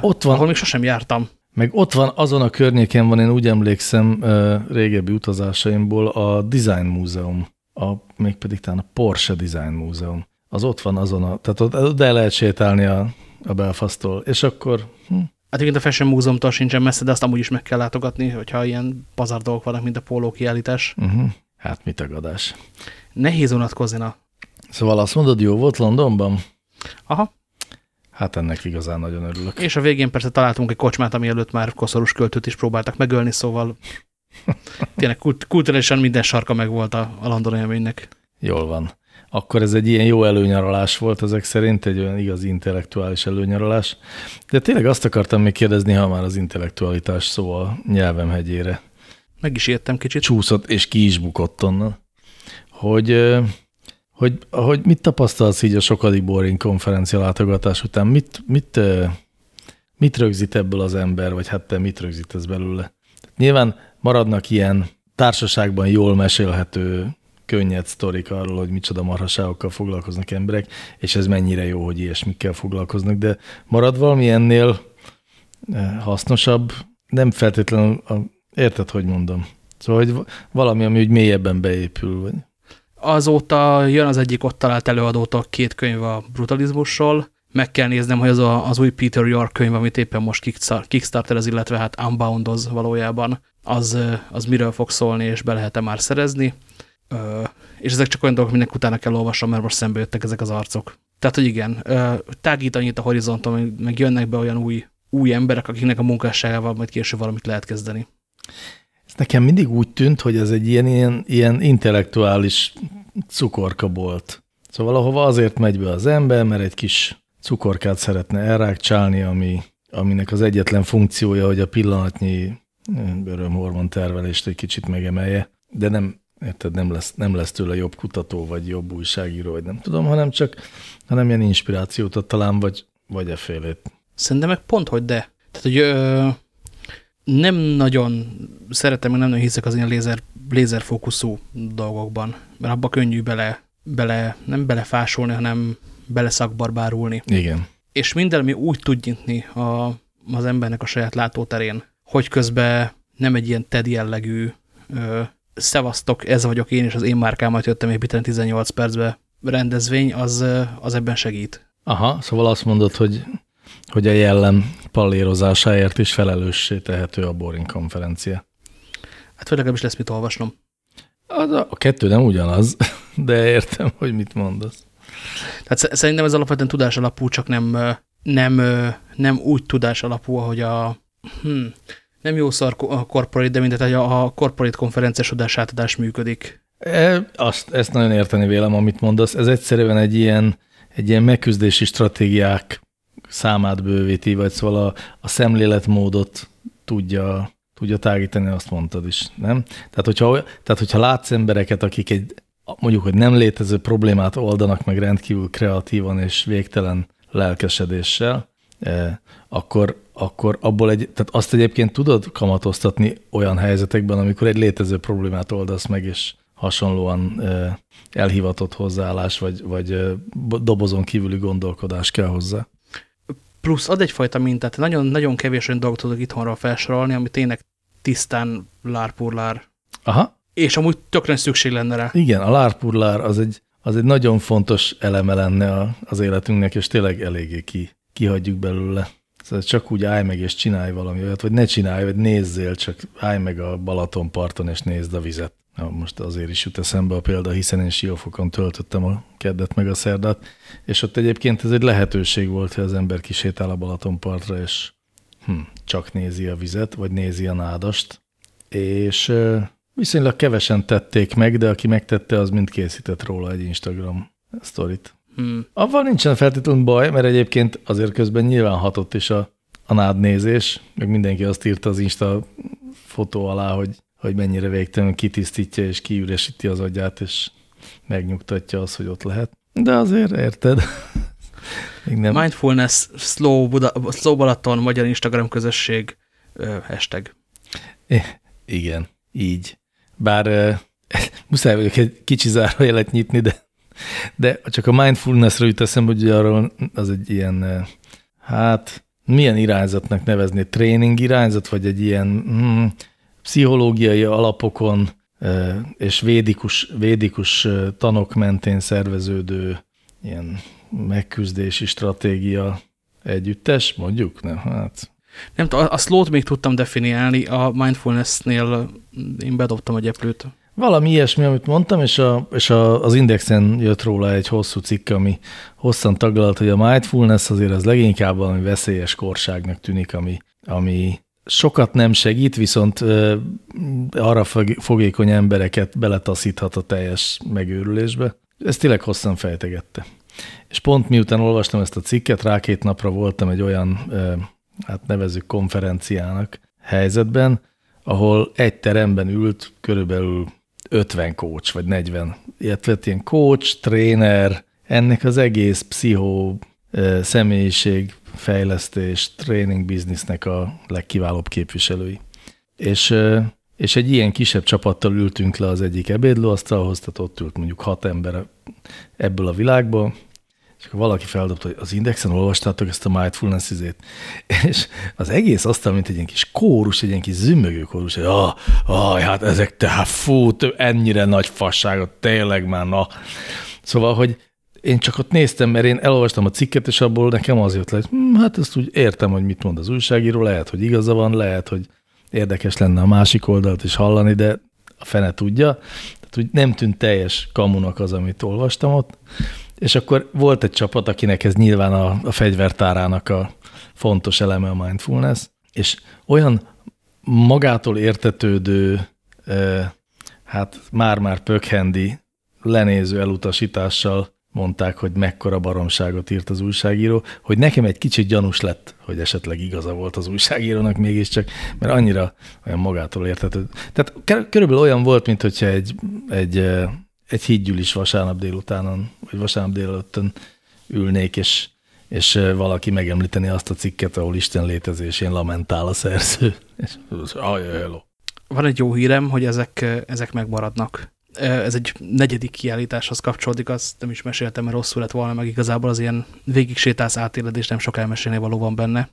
[SPEAKER 2] Ott van.
[SPEAKER 1] Ahol még sosem jártam.
[SPEAKER 2] Meg ott van, azon a környéken van, én úgy emlékszem régebbi utazásaimból a Design Múzeum, a, mégpedig talán a Porsche Design Múzeum. Az ott van azon a, tehát ott, el lehet sétálni a, a Belfast-tól, és akkor... Hm.
[SPEAKER 1] Hát igen, a Fashion Múzeumtól sincsen messze, de azt amúgy is meg kell látogatni, hogyha ilyen pazar dolgok vannak, mint a póló kiállítás.
[SPEAKER 2] Uh -huh. Hát mit tagadás.
[SPEAKER 1] Nehéz unatkozni, na.
[SPEAKER 2] Szóval azt mondod, jó volt Londonban?
[SPEAKER 1] Aha.
[SPEAKER 2] Hát ennek igazán nagyon örülök.
[SPEAKER 1] És a végén persze találtunk egy kocsmát, ami előtt már koszorús költőt is próbáltak megölni, szóval tényleg kult kulturálisan minden sarka meg volt a, a London élménynek.
[SPEAKER 2] Jól van. Akkor ez egy ilyen jó előnyaralás volt ezek szerint, egy olyan igaz intellektuális előnyaralás. De tényleg azt akartam még kérdezni, ha már az intellektualitás szó a nyelvem hegyére.
[SPEAKER 1] Meg is értem kicsit.
[SPEAKER 2] Csúszott, és ki is bukott onnan. Hogy hogy, hogy mit tapasztalsz így a sokadik boring konferencia látogatás után? Mit, mit, mit rögzít ebből az ember, vagy hát te mit rögzítesz belőle? Nyilván maradnak ilyen társaságban jól mesélhető könnyed sztorik arról, hogy micsoda marhaságokkal foglalkoznak emberek, és ez mennyire jó, hogy ilyesmikkel foglalkoznak, de marad valami ennél hasznosabb, nem feltétlenül, a, érted, hogy mondom? Szóval, hogy valami, ami úgy mélyebben beépül, vagy
[SPEAKER 1] azóta jön az egyik ott talált előadótól két könyv a brutalizmusról, meg kell néznem, hogy az a, az új Peter York könyv, amit éppen most az, illetve hát Unboundoz valójában, az, az miről fog szólni, és be lehet-e már szerezni. És ezek csak olyan dolgok, mindenki utána kell olvasnom, mert most szembe jöttek ezek az arcok. Tehát, hogy igen, tágít annyit a horizonton, meg jönnek be olyan új, új emberek, akiknek a munkásságával majd később valamit lehet kezdeni.
[SPEAKER 2] Ez nekem mindig úgy tűnt, hogy ez egy ilyen, ilyen, ilyen intellektuális cukorka volt. Szóval ahova azért megy be az ember, mert egy kis cukorkát szeretne elrákcsálni, ami, aminek az egyetlen funkciója, hogy a pillanatnyi örömhormon tervelést egy kicsit megemelje, de nem, érted, nem lesz, nem lesz tőle jobb kutató, vagy jobb újságíró, vagy nem tudom, hanem csak, hanem ilyen inspirációt ad talán, vagy, vagy e félét.
[SPEAKER 1] Szerintem meg pont, hogy de. Tehát, hogy ö, nem nagyon szeretem, nem nagyon hiszek az ilyen lézer, lézerfókuszú dolgokban, mert abba könnyű bele, bele nem belefásolni, hanem beleszakbarbárulni.
[SPEAKER 2] Igen.
[SPEAKER 1] És minden, ami úgy tud nyitni a, az embernek a saját látóterén, hogy közben nem egy ilyen TED jellegű ö, szevasztok, ez vagyok én, és az én márkámat jöttem építeni 18 percbe rendezvény, az, az ebben segít.
[SPEAKER 2] Aha, szóval azt mondod, hogy hogy a jellem pallérozásáért is felelőssé tehető a Boring konferencia.
[SPEAKER 1] Hát vagy legalábbis lesz mit olvasnom.
[SPEAKER 2] A, a kettő nem ugyanaz, de értem, hogy mit mondasz.
[SPEAKER 1] Tehát szerintem ez alapvetően tudás alapú, csak nem, nem, nem úgy tudás alapú, hogy a hm, nem jó szar a corporate, de mindegy, hogy a corporate konferenciás átadás működik.
[SPEAKER 2] E, azt, ezt nagyon érteni vélem, amit mondasz. Ez egyszerűen egy ilyen, egy ilyen megküzdési stratégiák számát bővíti, vagy szóval a, a szemléletmódot tudja, tudja tágítani, azt mondtad is, nem? Tehát hogyha, tehát, hogyha látsz embereket, akik egy mondjuk, hogy nem létező problémát oldanak meg rendkívül kreatívan és végtelen lelkesedéssel, eh, akkor, akkor abból egy, tehát azt egyébként tudod kamatoztatni olyan helyzetekben, amikor egy létező problémát oldasz meg, és hasonlóan eh, elhivatott hozzáállás, vagy, vagy eh, dobozon kívüli gondolkodás kell hozzá
[SPEAKER 1] plusz ad egyfajta mintát. Nagyon, nagyon kevés olyan dolgot tudok itthonról felsorolni, ami tényleg tisztán lárpurlár.
[SPEAKER 2] Aha.
[SPEAKER 1] És amúgy tökre szükség lenne rá.
[SPEAKER 2] Igen, a lárpurlár az egy, az egy nagyon fontos eleme lenne a, az életünknek, és tényleg eléggé ki, kihagyjuk belőle. Szóval csak úgy állj meg és csinálj valami olyat, vagy ne csinálj, vagy nézzél, csak állj meg a Balatonparton és nézd a vizet. Na, most azért is jut eszembe a példa, hiszen én Siófokon töltöttem a keddet meg a szerdát, és ott egyébként ez egy lehetőség volt, hogy az ember kisétál a Balatonpartra, és hm, csak nézi a vizet, vagy nézi a nádast, és viszonylag kevesen tették meg, de aki megtette, az mind készített róla egy Instagram sztorit. Hmm. Avval nincsen feltétlenül baj, mert egyébként azért közben nyilván hatott is a, a nád nézés, meg mindenki azt írta az Insta fotó alá, hogy, hogy mennyire végtelenül kitisztítja és kiüresíti az agyát, és megnyugtatja az, hogy ott lehet. De azért érted.
[SPEAKER 1] Még nem. Mindfulness, Slow, Buda, Slow Balaton, Magyar Instagram közösség, hashtag.
[SPEAKER 2] I igen, így. Bár uh, muszáj vagyok egy kicsi zárójelet nyitni, de, de csak a mindfulnessra jut eszembe, hogy arról az egy ilyen, hát milyen irányzatnak nevezni? Tréning irányzat, vagy egy ilyen hmm, pszichológiai alapokon és védikus, védikus tanok mentén szerveződő ilyen megküzdési stratégia együttes, mondjuk? Nem, hát.
[SPEAKER 1] Nem tudom, a slow még tudtam definiálni, a mindfulness-nél én bedobtam a gyeplőt.
[SPEAKER 2] Valami ilyesmi, amit mondtam, és, a, és a, az Indexen jött róla egy hosszú cikk, ami hosszan taglalt, hogy a mindfulness azért az leginkább valami veszélyes korságnak tűnik, ami, ami sokat nem segít, viszont arra fogékony embereket beletaszíthat a teljes megőrülésbe. Ezt tényleg hosszan fejtegette. És pont miután olvastam ezt a cikket, rá két napra voltam egy olyan, hát nevezük konferenciának helyzetben, ahol egy teremben ült körülbelül 50 coach, vagy 40, illetve ilyen coach, tréner, ennek az egész pszichó személyiség fejlesztés, tréning biznisznek a legkiválóbb képviselői. És, és egy ilyen kisebb csapattal ültünk le az egyik ebédlőasztalhoz, tehát ott ült mondjuk hat ember ebből a világból, és akkor valaki feldobta, hogy az Indexen olvastátok ezt a mindfulness izét, és az egész asztal, mint egy ilyen kis kórus, egy ilyen kis zümmögő kórus, hogy ah, ah, hát ezek tehát fú, ennyire nagy fasságot, tényleg már, na. Szóval, hogy én csak ott néztem, mert én elolvastam a cikket, és abból nekem az jött le, hogy hm, hát ezt úgy értem, hogy mit mond az újságíró, lehet, hogy igaza van, lehet, hogy érdekes lenne a másik oldalt is hallani, de a fene tudja. Tehát úgy nem tűnt teljes kamunak az, amit olvastam ott. És akkor volt egy csapat, akinek ez nyilván a, a fegyvertárának a fontos eleme a mindfulness, és olyan magától értetődő, hát már-már pökhendi, lenéző elutasítással mondták, hogy mekkora baromságot írt az újságíró, hogy nekem egy kicsit gyanús lett, hogy esetleg igaza volt az újságírónak mégiscsak, mert annyira olyan magától értető. Tehát körülbelül olyan volt, mint hogyha egy, egy egy hídgyűlis vasárnap délutánon, vagy vasárnap délelőttön ülnék, és, és valaki megemlíteni azt a cikket, ahol Isten létezésén lamentál a szerző. És ajaj, hello.
[SPEAKER 1] Van egy jó hírem, hogy ezek, ezek megmaradnak. Ez egy negyedik kiállításhoz kapcsolódik, azt nem is meséltem, mert rosszul lett volna, meg igazából az ilyen végig sétálsz átéled, nem sok elmesélni való van benne.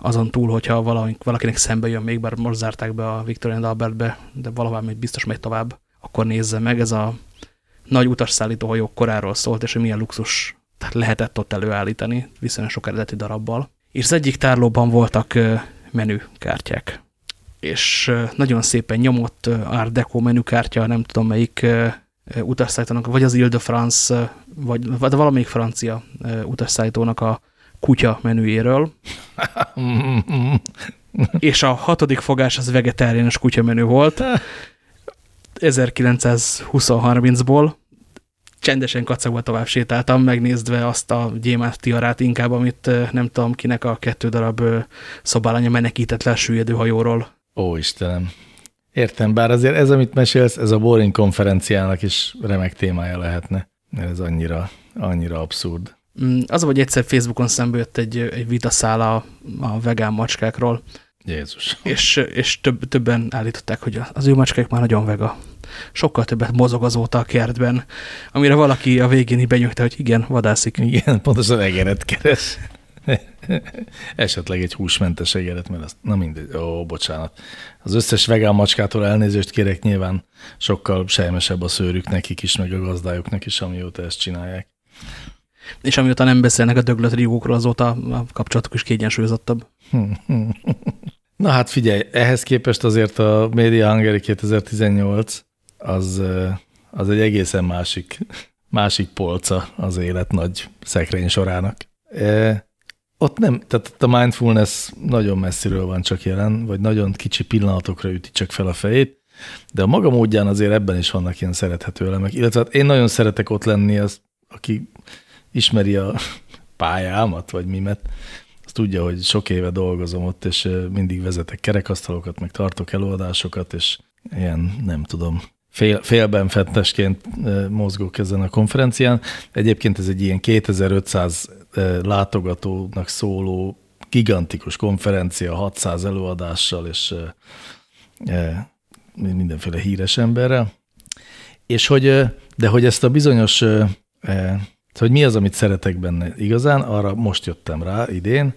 [SPEAKER 1] Azon túl, hogyha valaki, valakinek szembe jön még, bár most zárták be a Victorian Albertbe, de valahová még biztos megy tovább, akkor nézze meg, ez a nagy utasszállító hajók koráról szólt, és hogy milyen luxus tehát lehetett ott előállítani viszonylag sok eredeti darabbal. És az egyik tárlóban voltak menükártyák. És nagyon szépen nyomott Art Deco menükártya, nem tudom melyik utasszállítónak, vagy az Ile de France, vagy, vagy valamelyik francia utasszállítónak a kutya menüjéről. és a hatodik fogás az vegetáriánus kutya menü volt. 1920-30-ból csendesen kacagva tovább sétáltam, megnézve azt a gyémánt tiarát inkább, amit nem tudom kinek a kettő darab szobálánya menekített le a süllyedő hajóról.
[SPEAKER 2] Ó, Istenem. Értem, bár azért ez, amit mesélsz, ez a Boring konferenciának is remek témája lehetne. Ez annyira, annyira abszurd.
[SPEAKER 1] Mm, az, hogy egyszer Facebookon szembe jött egy, egy vitaszál a, a vegán macskákról,
[SPEAKER 2] Jézus.
[SPEAKER 1] És, és több, többen állították, hogy az ő macskák már nagyon vega. Sokkal többet mozog azóta a kertben, amire valaki a végén benyögte, hogy igen, vadászik.
[SPEAKER 2] Igen, pontosan egeret keres. Esetleg egy húsmentes egeret, mert azt, na mindegy, ó, bocsánat. Az összes vegán macskától elnézést kérek, nyilván sokkal sejmesebb a szőrük nekik is, meg a gazdájuknak is, amióta ezt csinálják.
[SPEAKER 1] És amióta nem beszélnek a döglött rigókról, azóta a kapcsolatuk is kiegyensúlyozottabb.
[SPEAKER 2] Na hát figyelj, ehhez képest azért a Media Hungary 2018 az, az egy egészen másik, másik polca az élet nagy szekrény sorának. Ott nem, tehát a mindfulness nagyon messziről van csak jelen, vagy nagyon kicsi pillanatokra üti csak fel a fejét, de a maga módján azért ebben is vannak ilyen szerethető elemek. Illetve hát én nagyon szeretek ott lenni, az, aki ismeri a pályámat, vagy mimet, az tudja, hogy sok éve dolgozom ott, és mindig vezetek kerekasztalokat, meg tartok előadásokat, és ilyen, nem tudom, fél, félben fettesként mozgok ezen a konferencián. Egyébként ez egy ilyen 2500 látogatónak szóló gigantikus konferencia, 600 előadással, és mindenféle híres emberrel. És hogy, de hogy ezt a bizonyos, hogy mi az, amit szeretek benne igazán, arra most jöttem rá idén.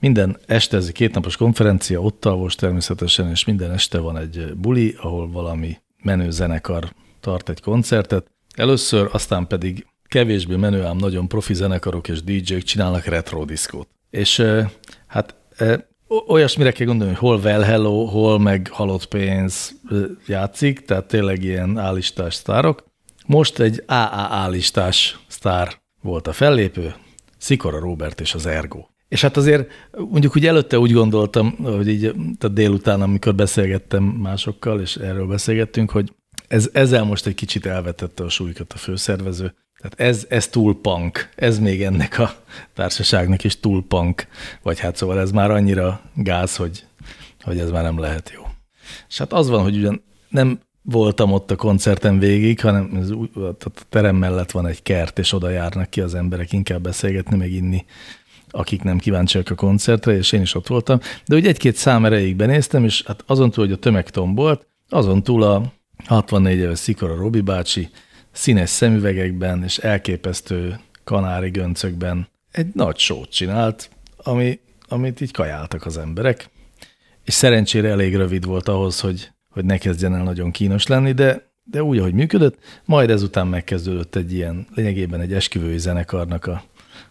[SPEAKER 2] Minden este ez egy kétnapos konferencia, ott alvos természetesen, és minden este van egy buli, ahol valami menő zenekar tart egy koncertet. Először, aztán pedig kevésbé menő, ám nagyon profi zenekarok és DJ-k csinálnak retro diszkót. És hát olyasmire kell gondolni, hogy hol Well Hello, hol meg halott pénz játszik, tehát tényleg ilyen állistás sztárok. Most egy AA listás sztár volt a fellépő, Szikora Robert és az Ergo. És hát azért mondjuk úgy előtte úgy gondoltam, hogy így tehát délután, amikor beszélgettem másokkal, és erről beszélgettünk, hogy ez, ezzel most egy kicsit elvetette a súlykat a főszervező. Tehát ez, ez túl punk, ez még ennek a társaságnak is túl punk, vagy hát szóval ez már annyira gáz, hogy, hogy ez már nem lehet jó. És hát az van, hogy ugyan nem voltam ott a koncerten végig, hanem ez a terem mellett van egy kert, és oda járnak ki az emberek inkább beszélgetni, meg inni akik nem kíváncsiak a koncertre, és én is ott voltam. De úgy egy-két szám erejéig benéztem, és hát azon túl, hogy a tömeg tombolt, azon túl a 64 éves Szikora Robi bácsi színes szemüvegekben és elképesztő kanári göncökben egy nagy sót csinált, ami, amit így kajáltak az emberek. És szerencsére elég rövid volt ahhoz, hogy, hogy ne kezdjen el nagyon kínos lenni, de, de úgy, ahogy működött, majd ezután megkezdődött egy ilyen, lényegében egy esküvői zenekarnak a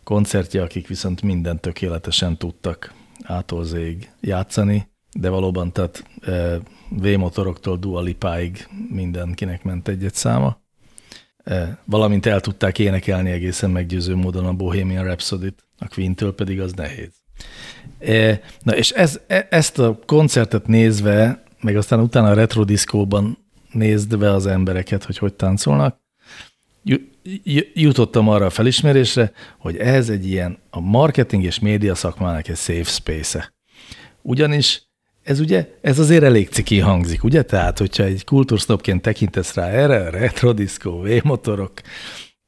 [SPEAKER 2] koncertje, akik viszont mindent tökéletesen tudtak átolzéig játszani, de valóban tehát e, V-motoroktól Dualipáig mindenkinek ment egy-egy száma. Valamint el tudták énekelni egészen meggyőző módon a Bohemian Rhapsody-t, a Queen-től pedig az nehéz. Na és ez, e, ezt a koncertet nézve, meg aztán utána a retro diszkóban nézve az embereket, hogy hogy táncolnak, jutottam arra a felismerésre, hogy ez egy ilyen a marketing és média szakmának egy safe space-e. Ugyanis ez ugye, ez azért elég ciki hangzik, ugye? Tehát, hogyha egy kultúrsznopként tekintesz rá erre, retro disco, V-motorok,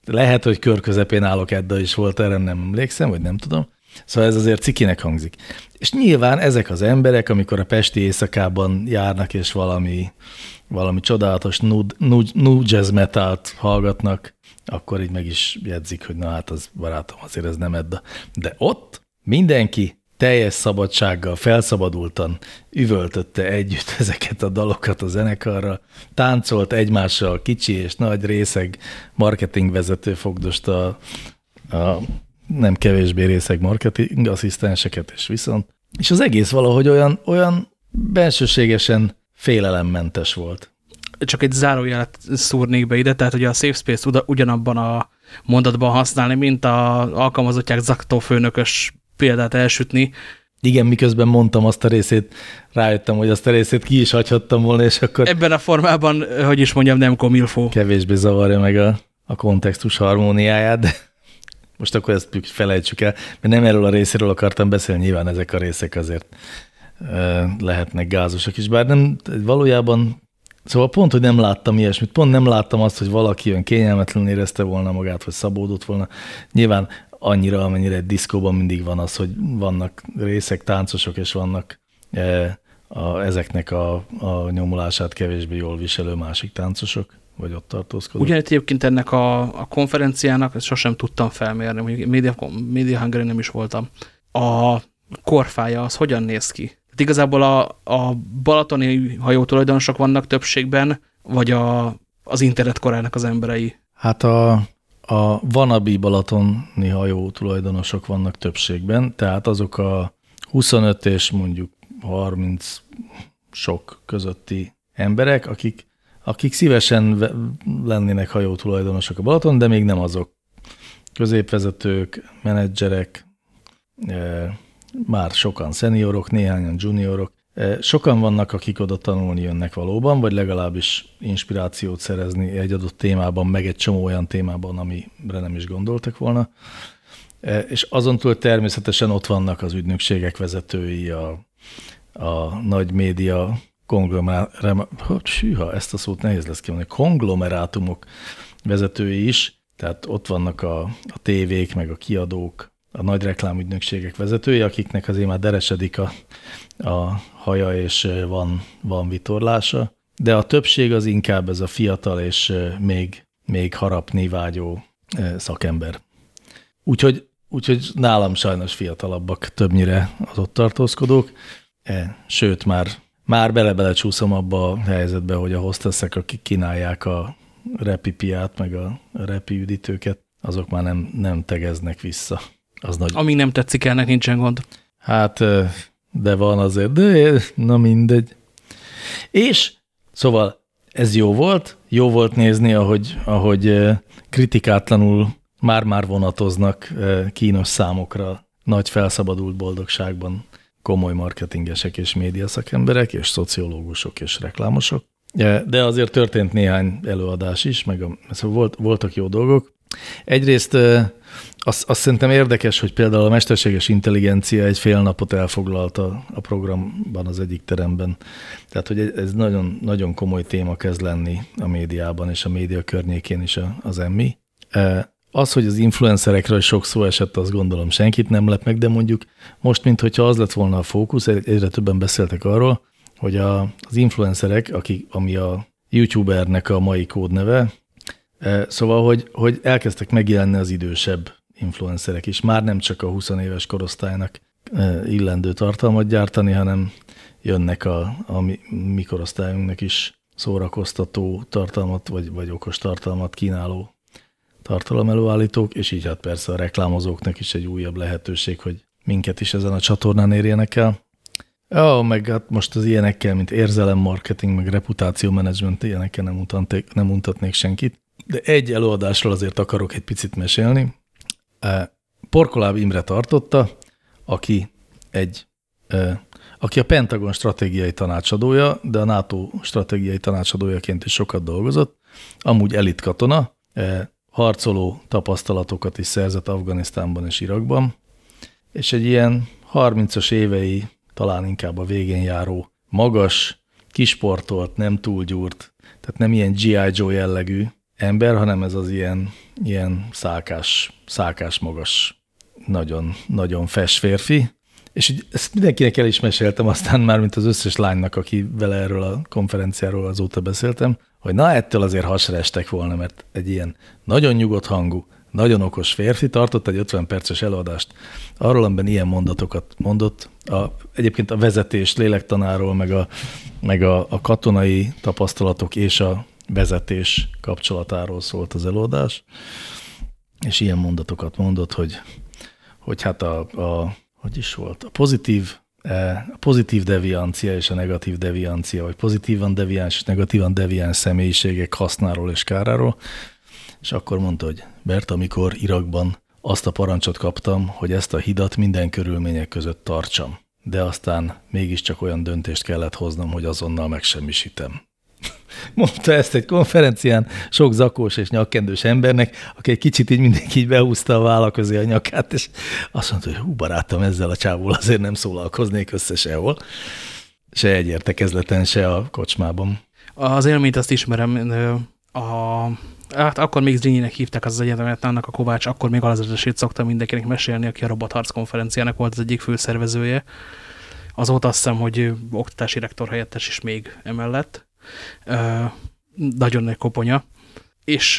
[SPEAKER 2] lehet, hogy kör közepén állok Edda is volt, erre nem emlékszem, vagy nem tudom. Szóval ez azért cikinek hangzik. És nyilván ezek az emberek, amikor a Pesti éjszakában járnak, és valami, valami csodálatos nud, nud, nud jazz metalt hallgatnak, akkor így meg is jegyzik, hogy na hát az barátom, azért ez nem edda. De ott mindenki teljes szabadsággal, felszabadultan üvöltötte együtt ezeket a dalokat a zenekarra, táncolt egymással kicsi és nagy részeg marketingvezető fogdosta a nem kevésbé részeg marketing asszisztenseket, és viszont, és az egész valahogy olyan, olyan belsőségesen félelemmentes volt.
[SPEAKER 1] Csak egy zárójelet szúrnék be ide, tehát hogy a safe space ugyanabban a mondatban használni, mint a alkalmazottják zaktó főnökös példát elsütni.
[SPEAKER 2] Igen, miközben mondtam azt a részét, rájöttem, hogy azt a részét ki is hagyhattam volna, és akkor...
[SPEAKER 1] Ebben a formában, hogy is mondjam, nem komilfó.
[SPEAKER 2] Kevésbé zavarja meg a, a kontextus harmóniáját, de most akkor ezt felejtsük el, mert nem erről a részéről akartam beszélni, nyilván ezek a részek azért lehetnek gázosak is, bár nem, valójában Szóval pont, hogy nem láttam ilyesmit, pont nem láttam azt, hogy valaki olyan kényelmetlenül érezte volna magát, vagy szabódott volna. Nyilván annyira, amennyire egy diszkóban mindig van az, hogy vannak részek, táncosok, és vannak e, a, ezeknek a, a nyomulását kevésbé jól viselő másik táncosok, vagy ott tartózkodók.
[SPEAKER 1] Ugyan egyébként ennek a, a konferenciának, ezt sosem tudtam felmérni, mondjuk Media, Media Hungary nem is voltam. A korfája az hogyan néz ki? Tehát igazából a, a balatoni hajó tulajdonosok vannak többségben, vagy a, az internet korának az emberei?
[SPEAKER 2] Hát a, a vanabi balatoni hajó tulajdonosok vannak többségben, tehát azok a 25 és mondjuk 30 sok közötti emberek, akik, akik szívesen lennének hajó tulajdonosok a Balaton, de még nem azok. Középvezetők, menedzserek, már sokan szeniorok, néhányan juniorok. Sokan vannak, akik oda tanulni jönnek valóban, vagy legalábbis inspirációt szerezni egy adott témában, meg egy csomó olyan témában, amire nem is gondoltak volna. És azon túl természetesen ott vannak az ügynökségek vezetői, a, a nagy média konglomerátumok, ezt a szót nehéz lesz kimondani, konglomerátumok vezetői is, tehát ott vannak a, a tévék, meg a kiadók, a nagy reklámügynökségek vezetői, akiknek azért már deresedik a, a haja, és van, van vitorlása, de a többség az inkább ez a fiatal és még, még harapni vágyó szakember. Úgyhogy, úgyhogy nálam sajnos fiatalabbak többnyire az ott tartózkodók, sőt már, már bele-bele csúszom abba a helyzetbe, hogy a hostessek, akik kínálják a repipiát, meg a repi üdítőket, azok már nem, nem tegeznek vissza.
[SPEAKER 1] Az nagy... Ami nem tetszik, ennek nincsen gond.
[SPEAKER 2] Hát, de van azért, de na mindegy. És, szóval ez jó volt, jó volt nézni, ahogy, ahogy kritikátlanul már-már vonatoznak kínos számokra nagy felszabadult boldogságban komoly marketingesek és médiaszakemberek, és szociológusok és reklámosok. De azért történt néhány előadás is, meg a, szóval volt, voltak jó dolgok. Egyrészt azt, azt szerintem érdekes, hogy például a mesterséges intelligencia egy fél napot elfoglalt a, programban az egyik teremben. Tehát, hogy ez nagyon, nagyon komoly téma kezd lenni a médiában és a média környékén is az emmi. Az, hogy az influencerekről sok szó esett, azt gondolom senkit nem lep meg, de mondjuk most, mintha az lett volna a fókusz, egyre többen beszéltek arról, hogy a, az influencerek, akik, ami a youtubernek a mai kódneve, szóval, hogy, hogy elkezdtek megjelenni az idősebb influencerek is. Már nem csak a 20 éves korosztálynak illendő tartalmat gyártani, hanem jönnek a, a mi, mi korosztályunknak is szórakoztató tartalmat, vagy, vagy okos tartalmat kínáló tartalomelőállítók, és így hát persze a reklámozóknak is egy újabb lehetőség, hogy minket is ezen a csatornán érjenek el. Ja, meg hát most az ilyenekkel, mint érzelemmarketing, meg reputációmenedzsment, ilyenekkel nem, mutatnék, nem mutatnék senkit. De egy előadásról azért akarok egy picit mesélni. Porkoláb Imre tartotta, aki egy aki a Pentagon stratégiai tanácsadója, de a NATO stratégiai tanácsadójaként is sokat dolgozott, amúgy elit katona, harcoló tapasztalatokat is szerzett Afganisztánban és Irakban, és egy ilyen 30-as évei, talán inkább a végén járó, magas, kisportolt, nem túl gyúrt, tehát nem ilyen G.I. Joe jellegű ember, hanem ez az ilyen, ilyen szálkás, szálkás magas, nagyon, nagyon fes férfi, és így ezt mindenkinek el is meséltem, aztán már, mint az összes lánynak, aki vele erről a konferenciáról azóta beszéltem, hogy na, ettől azért hasra estek volna, mert egy ilyen nagyon nyugodt hangú, nagyon okos férfi tartott egy 50 perces előadást arról, amiben ilyen mondatokat mondott. A, egyébként a vezetés lélektanáról, meg a, meg a, a katonai tapasztalatok és a vezetés kapcsolatáról szólt az előadás, és ilyen mondatokat mondott, hogy, hogy hát a, a hogy is volt, a pozitív, e, a pozitív deviancia és a negatív deviancia, vagy pozitívan deviáns és negatívan deviáns személyiségek hasznáról és káráról, és akkor mondta, hogy Bert, amikor Irakban azt a parancsot kaptam, hogy ezt a hidat minden körülmények között tartsam, de aztán mégiscsak olyan döntést kellett hoznom, hogy azonnal megsemmisítem. Mondta ezt egy konferencián sok zakós és nyakkendős embernek, aki egy kicsit így mindenki így behúzta a válla közé a nyakát, és azt mondta, hogy hú, barátom, ezzel a csávól azért nem szólalkoznék össze sehol. Se egy se a kocsmában.
[SPEAKER 1] Az élményt azt ismerem, a, hát akkor még Zrínyinek hívták az egyetemet, annak a Kovács, akkor még alazatosét szoktam mindenkinek mesélni, aki a Robotharc konferenciának volt az egyik főszervezője. Azóta azt hiszem, hogy oktatási rektor helyettes is még emellett nagyon nagy koponya, és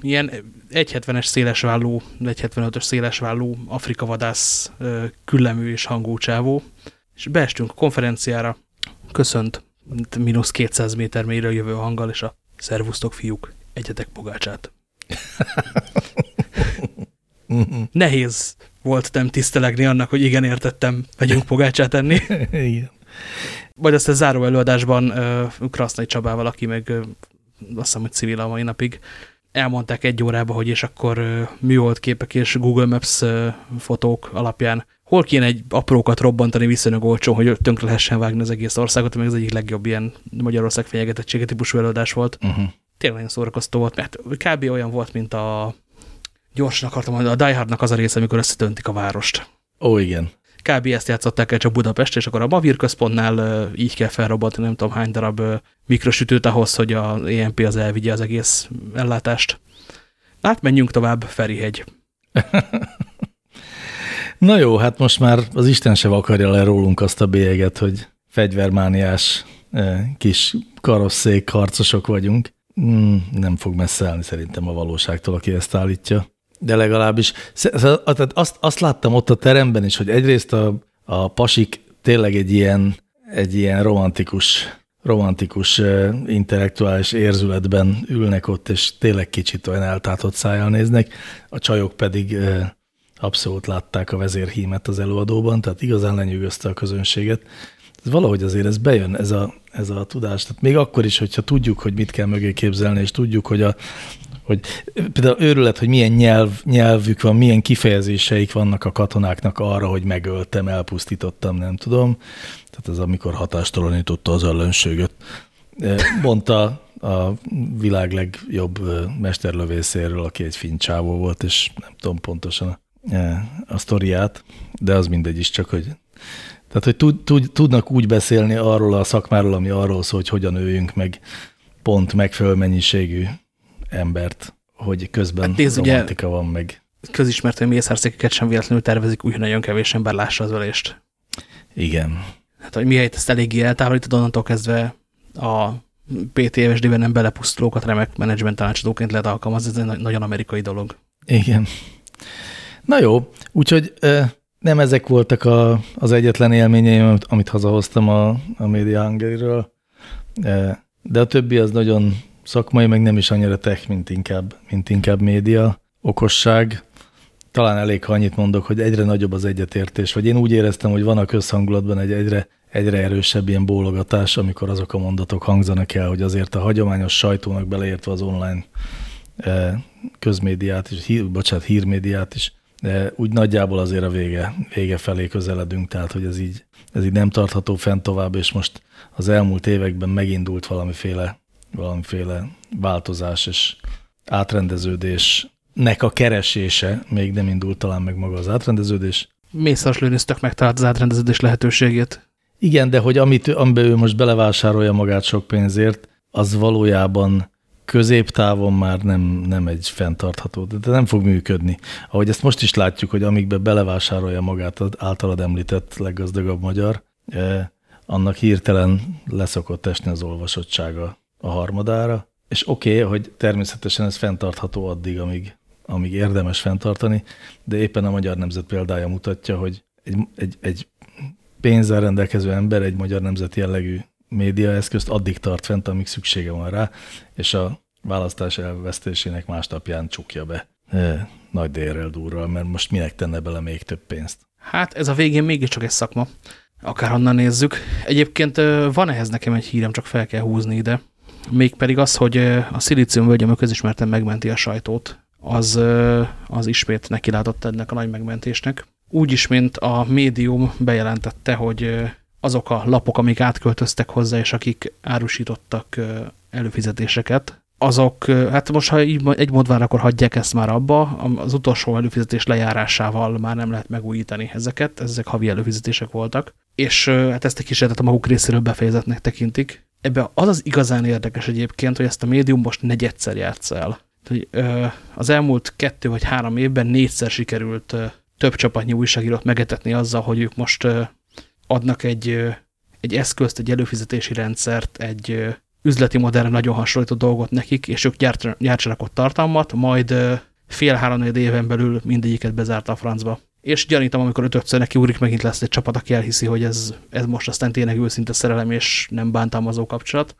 [SPEAKER 1] ilyen 1,70-es szélesvállú, 1,75-ös szélesvállú Afrika vadász küllemű és hangú csávó, és beestünk a konferenciára, köszönt mínusz 200 méter mélyre jövő hanggal, és a szervusztok fiúk, egyetek pogácsát. Nehéz volt nem tisztelegni annak, hogy igen, értettem, vegyünk pogácsát enni. Igen. Vagy azt a záró előadásban uh, Krasznai Csabával, aki meg uh, azt hiszem, hogy civil a mai napig, elmondták egy órába, hogy és akkor uh, műhold képek és Google Maps uh, fotók alapján hol kéne egy aprókat robbantani viszonylag olcsó, hogy tönkre lehessen vágni az egész országot, meg az egyik legjobb ilyen Magyarország fenyegetettsége típusú előadás volt. Uh -huh. Tényleg nagyon szórakoztó volt, mert kb. olyan volt, mint a gyorsan akartam mondani, a Die Hardnak az a része, amikor összetöntik a várost.
[SPEAKER 2] Ó, igen.
[SPEAKER 1] Kb. ezt játszották el csak Budapest, és akkor a Mavir központnál így kell felrobbantani nem tudom hány darab mikrosütőt ahhoz, hogy a EMP az elvigye az egész ellátást. Hát tovább, Ferihegy.
[SPEAKER 2] Na jó, hát most már az Isten se akarja le rólunk azt a bélyeget, hogy fegyvermániás kis karosszék harcosok vagyunk. Mm, nem fog messze szerintem a valóságtól, aki ezt állítja. De legalábbis azt, azt láttam ott a teremben is, hogy egyrészt a, a pasik tényleg egy ilyen, egy ilyen romantikus, romantikus intellektuális érzületben ülnek ott, és tényleg kicsit olyan eltátott szájjal néznek, a csajok pedig abszolút látták a vezérhímet az előadóban, tehát igazán lenyűgözte a közönséget. Ez valahogy azért ez bejön, ez a, ez a tudás. Tehát még akkor is, hogyha tudjuk, hogy mit kell mögé képzelni, és tudjuk, hogy a, hogy például őrület, hogy milyen nyelv, nyelvük van, milyen kifejezéseik vannak a katonáknak arra, hogy megöltem, elpusztítottam, nem tudom. Tehát ez amikor hatástalanította az ellenséget. Mondta a világ legjobb mesterlövészéről, aki egy fincsávó volt, és nem tudom pontosan a sztoriát, de az mindegy is, csak hogy tehát, hogy tud, tud, tudnak úgy beszélni arról a szakmáról, ami arról szól, hogy hogyan öljünk meg pont megfelelő mennyiségű embert, hogy közben hát nézd, romantika ugye, van meg.
[SPEAKER 1] Közismert, hogy mészárszékeket sem véletlenül tervezik, úgy, nagyon kevés ember lássa az ölést.
[SPEAKER 2] Igen.
[SPEAKER 1] Hát, hogy mihelyt ezt eléggé eltávolítod, onnantól kezdve a PTSD-ben nem belepusztulókat remek menedzsment tanácsadóként lehet alkalmazni, ez egy nagyon amerikai dolog.
[SPEAKER 2] Igen. Na jó, úgyhogy nem ezek voltak a, az egyetlen élményeim, amit, amit hazahoztam a, a Media Hungary-ről, de a többi az nagyon szakmai, meg nem is annyira tech, mint inkább, mint inkább média, okosság. Talán elég, ha annyit mondok, hogy egyre nagyobb az egyetértés, vagy én úgy éreztem, hogy van a közhangulatban egy egyre, egyre erősebb ilyen bólogatás, amikor azok a mondatok hangzanak el, hogy azért a hagyományos sajtónak beleértve az online közmédiát is, hír, bocsánat, hírmédiát is de úgy nagyjából azért a vége, vége felé közeledünk, tehát hogy ez így, ez így nem tartható fent tovább, és most az elmúlt években megindult valamiféle, valamiféle változás és átrendeződésnek a keresése, még nem indult talán meg maga az átrendeződés.
[SPEAKER 1] Mészas Lőnész tök megtalált az átrendeződés lehetőségét.
[SPEAKER 2] Igen, de hogy amit, amiben ő most belevásárolja magát sok pénzért, az valójában középtávon már nem, nem egy fenntartható, de nem fog működni. Ahogy ezt most is látjuk, hogy amikbe belevásárolja magát az általad említett leggazdagabb magyar, eh, annak hirtelen leszokott esni az olvasottsága a harmadára. És oké, okay, hogy természetesen ez fenntartható addig, amíg, amíg érdemes fenntartani, de éppen a magyar nemzet példája mutatja, hogy egy, egy, egy pénzzel rendelkező ember egy magyar nemzet jellegű médiaeszközt addig tart fent, amíg szüksége van rá, és a választás elvesztésének másnapján csukja be e, nagy dérrel durral, mert most minek tenne bele még több pénzt?
[SPEAKER 1] Hát ez a végén mégiscsak egy szakma, akárhonnan nézzük. Egyébként van ehhez nekem egy hírem, csak fel kell húzni ide. Mégpedig az, hogy a szilícium völgy, ami közismerten megmenti a sajtót, az, az ismét nekilátott ennek a nagy megmentésnek. Úgy is, mint a médium bejelentette, hogy azok a lapok, amik átköltöztek hozzá, és akik árusítottak előfizetéseket, azok, hát most ha így egy modván, akkor hagyják ezt már abba, az utolsó előfizetés lejárásával már nem lehet megújítani ezeket, ezek havi előfizetések voltak, és hát ezt egy kísérletet a maguk részéről befejezetnek tekintik. Ebben az az igazán érdekes egyébként, hogy ezt a médium most negyedszer játsz el. Az elmúlt kettő vagy három évben négyszer sikerült több csapatnyi újságírót megetetni azzal, hogy ők most adnak egy, egy eszközt, egy előfizetési rendszert, egy üzleti modellre nagyon hasonlító dolgot nekik, és ők gyártsanak ott tartalmat, majd fél-három éven belül mindegyiket bezárta a francba. És gyanítom, amikor ötötször neki úrik, megint lesz egy csapat, aki elhiszi, hogy ez, ez most aztán tényleg őszinte szerelem, és nem bántalmazó kapcsolat.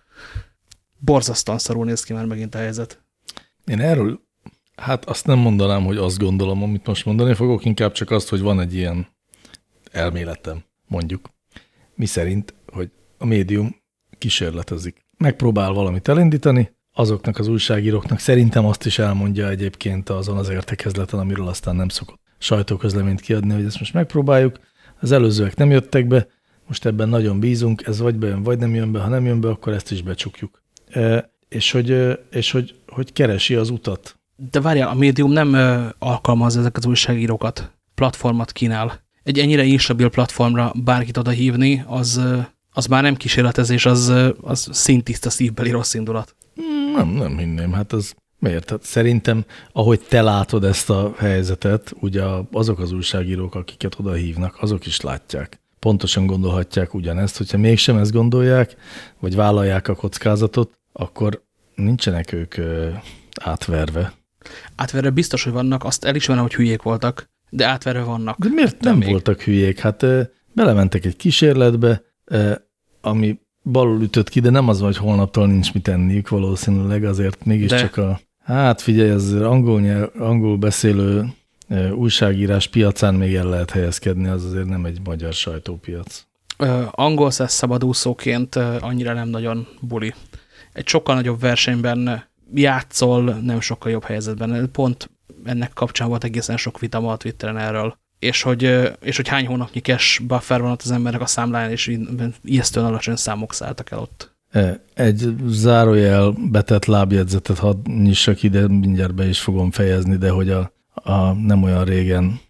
[SPEAKER 1] Borzasztóan szarul néz ki már megint a helyzet.
[SPEAKER 2] Én erről, hát azt nem mondanám, hogy azt gondolom, amit most mondani fogok, inkább csak azt, hogy van egy ilyen elméletem mondjuk, mi szerint, hogy a médium kísérletezik. Megpróbál valamit elindítani, azoknak az újságíróknak. Szerintem azt is elmondja egyébként azon az értekezleten, amiről aztán nem szokott sajtóközleményt kiadni, hogy ezt most megpróbáljuk. Az előzőek nem jöttek be, most ebben nagyon bízunk, ez vagy bejön, vagy nem jön be, ha nem jön be, akkor ezt is becsukjuk. E, és hogy, és hogy, hogy keresi az utat.
[SPEAKER 1] De várjál, a médium nem alkalmaz ezeket az újságírókat, platformot kínál. Egy ennyire instabil platformra bárkit oda hívni, az, az már nem kísérletezés, az, az szintiszta szívbeli rossz indulat.
[SPEAKER 2] Nem, nem hinném. Hát az miért? Hát szerintem, ahogy te látod ezt a helyzetet, ugye azok az újságírók, akiket oda hívnak, azok is látják. Pontosan gondolhatják ugyanezt, hogyha mégsem ezt gondolják, vagy vállalják a kockázatot, akkor nincsenek ők átverve.
[SPEAKER 1] Átverve biztos, hogy vannak, azt elismerem, hogy hülyék voltak, de átverve vannak.
[SPEAKER 2] De miért nem még? voltak hülyék? Hát belementek egy kísérletbe, ami balul ütött ki, de nem az, hogy holnaptól nincs mit enniük valószínűleg, azért mégiscsak a... Hát figyelj, az angol, nyelv, angol beszélő újságírás piacán még el lehet helyezkedni, az azért nem egy magyar sajtópiac.
[SPEAKER 1] angol szesz szabadúszóként annyira nem nagyon buli. Egy sokkal nagyobb versenyben játszol, nem sokkal jobb helyzetben. Pont ennek kapcsán volt egészen sok vita a Twitteren erről. És hogy, és hogy hány hónapnyi cash buffer van ott az embernek a számláján, és ijesztően alacsony számok szálltak el ott.
[SPEAKER 2] Egy zárójel betett lábjegyzetet hadd nyissak ide, mindjárt be is fogom fejezni, de hogy a, a nem olyan régen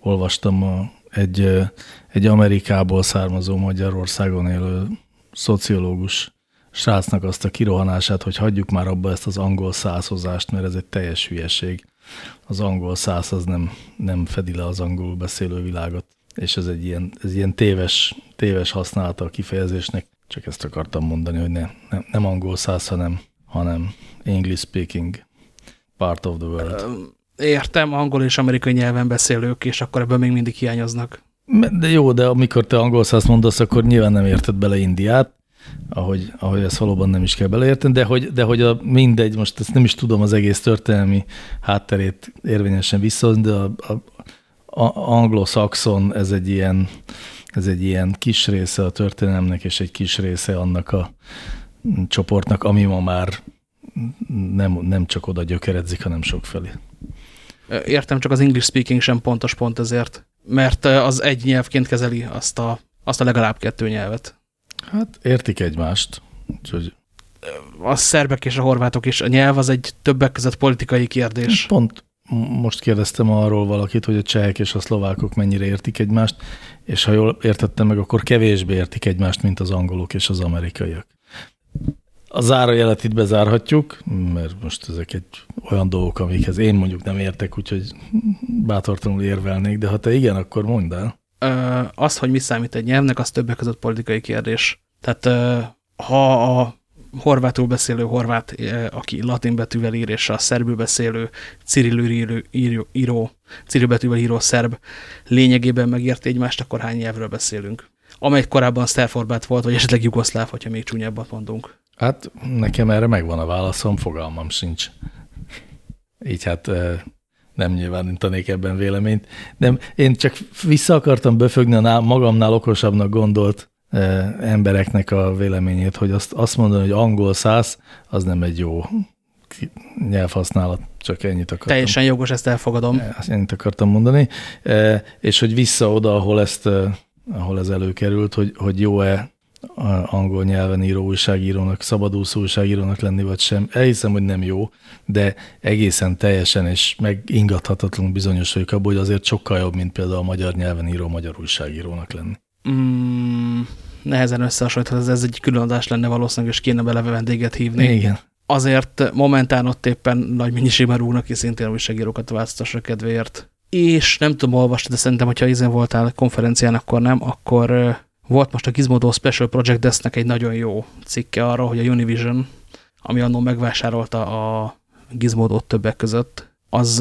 [SPEAKER 2] olvastam a, egy, egy Amerikából származó Magyarországon élő szociológus srácnak azt a kirohanását, hogy hagyjuk már abba ezt az angol százhozást, mert ez egy teljes hülyeség. Az angol száz az nem, nem fedi le az angol beszélő világot, és ez egy ilyen, ez ilyen téves, téves használata a kifejezésnek. Csak ezt akartam mondani, hogy ne, nem, nem angol száz, hanem, hanem English speaking part of the world.
[SPEAKER 1] Értem, angol és amerikai nyelven beszélők, és akkor ebből még mindig hiányoznak.
[SPEAKER 2] De jó, de amikor te angol száz mondasz, akkor nyilván nem érted bele Indiát, ahogy, ahogy ezt valóban nem is kell beleérteni, de hogy, de hogy a, mindegy, most ezt nem is tudom az egész történelmi hátterét érvényesen visszahozni, de a, a, a anglo-szaxon ez egy ilyen ez egy ilyen kis része a történelemnek, és egy kis része annak a csoportnak, ami ma már nem, nem csak oda gyökeredzik, hanem sokfelé.
[SPEAKER 1] Értem, csak az English speaking sem pontos pont ezért, mert az egy nyelvként kezeli azt a, azt a legalább kettő nyelvet.
[SPEAKER 2] Hát értik egymást. Úgyhogy...
[SPEAKER 1] A szerbek és a horvátok is. A nyelv az egy többek között politikai kérdés.
[SPEAKER 2] Pont most kérdeztem arról valakit, hogy a csehek és a szlovákok mennyire értik egymást, és ha jól értettem meg, akkor kevésbé értik egymást, mint az angolok és az amerikaiak. A zárójelet itt bezárhatjuk, mert most ezek egy olyan dolgok, amikhez én mondjuk nem értek, úgyhogy bátortanul érvelnék, de ha te igen, akkor mondd el
[SPEAKER 1] az, hogy mi számít egy nyelvnek, az többek között politikai kérdés. Tehát ha a horvátul beszélő horvát, aki latin betűvel ír, és a szerbül beszélő cirilül író, író, író cirilül betűvel író szerb lényegében megérti egymást, akkor hány nyelvről beszélünk? Amely korábban Sterforbát volt, vagy esetleg jugoszláv, hogyha még csúnyábbat mondunk.
[SPEAKER 2] Hát nekem erre megvan a válaszom, fogalmam sincs. Így hát nem nyilvánítanék ebben véleményt. Nem, én csak vissza akartam befögni a magamnál okosabbnak gondolt eh, embereknek a véleményét, hogy azt, azt mondani, hogy angol száz, az nem egy jó nyelvhasználat, csak ennyit akartam.
[SPEAKER 1] Teljesen jogos, ezt elfogadom.
[SPEAKER 2] Ennyit akartam mondani, és hogy vissza oda, ahol, ezt, ahol ez előkerült, hogy, hogy jó-e angol nyelven író újságírónak, szabadúszó újságírónak lenni, vagy sem. Elhiszem, hogy nem jó, de egészen teljesen és megingathatatlanul bizonyos vagyok abból, hogy azért sokkal jobb, mint például a magyar nyelven író magyar újságírónak lenni.
[SPEAKER 1] Mm, nehezen összehasonlíthat, ez egy különadás lenne valószínűleg, és kéne bele vendéget hívni.
[SPEAKER 2] Igen.
[SPEAKER 1] Azért momentán ott éppen nagy mennyiségben rúgnak ki szintén újságírókat a változtatásra kedvéért. És nem tudom olvasni, de szerintem, hogyha izen voltál konferencián, akkor nem, akkor volt most a Gizmodo Special Project Desknek egy nagyon jó cikke arra, hogy a Univision, ami annól megvásárolta a Gizmodót többek között, az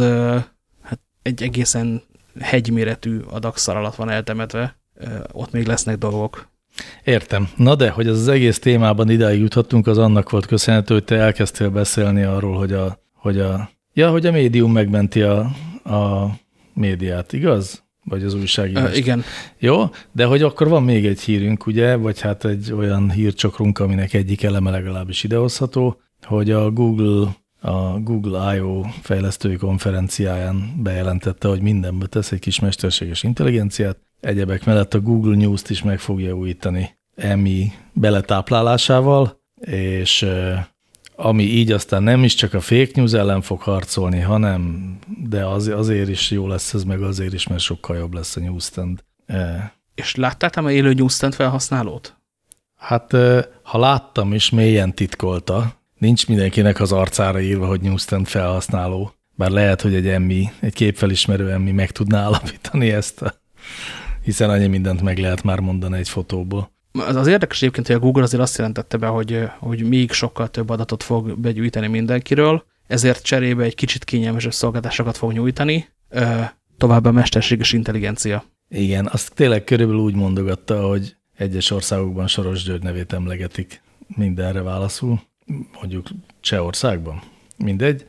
[SPEAKER 1] hát egy egészen hegyméretű adagszar alatt van eltemetve, ott még lesznek dolgok.
[SPEAKER 2] Értem. Na de, hogy az, az egész témában idáig juthattunk, az annak volt köszönhető, hogy te elkezdtél beszélni arról, hogy a, hogy a, ja, hogy a médium megmenti a, a médiát, igaz? Vagy az újságírás.
[SPEAKER 1] Uh, igen.
[SPEAKER 2] Jó, de hogy akkor van még egy hírünk, ugye, vagy hát egy olyan hírcsokrunk, aminek egyik eleme legalábbis idehozható, hogy a Google a Google I.O. fejlesztői konferenciáján bejelentette, hogy mindenbe tesz egy kis mesterséges intelligenciát, egyebek mellett a Google News-t is meg fogja újítani EMI beletáplálásával, és ami így aztán nem is csak a fake news ellen fog harcolni, hanem, de az, azért is jó lesz ez, meg azért is, mert sokkal jobb lesz a newsstand.
[SPEAKER 1] És láttál te élő newsstand felhasználót?
[SPEAKER 2] Hát, ha láttam is, mélyen titkolta. Nincs mindenkinek az arcára írva, hogy newsstand felhasználó. Bár lehet, hogy egy emmi, egy képfelismerő emmi meg tudná alapítani ezt, a, hiszen annyi mindent meg lehet már mondani egy fotóból.
[SPEAKER 1] Az, az érdekes egyébként, hogy a Google azért azt jelentette be, hogy, hogy még sokkal több adatot fog begyűjteni mindenkiről, ezért cserébe egy kicsit kényelmesebb szolgáltásokat fog nyújtani, továbbá mesterséges intelligencia.
[SPEAKER 2] Igen, azt tényleg körülbelül úgy mondogatta, hogy egyes országokban Soros György nevét emlegetik mindenre válaszul, mondjuk Csehországban, mindegy.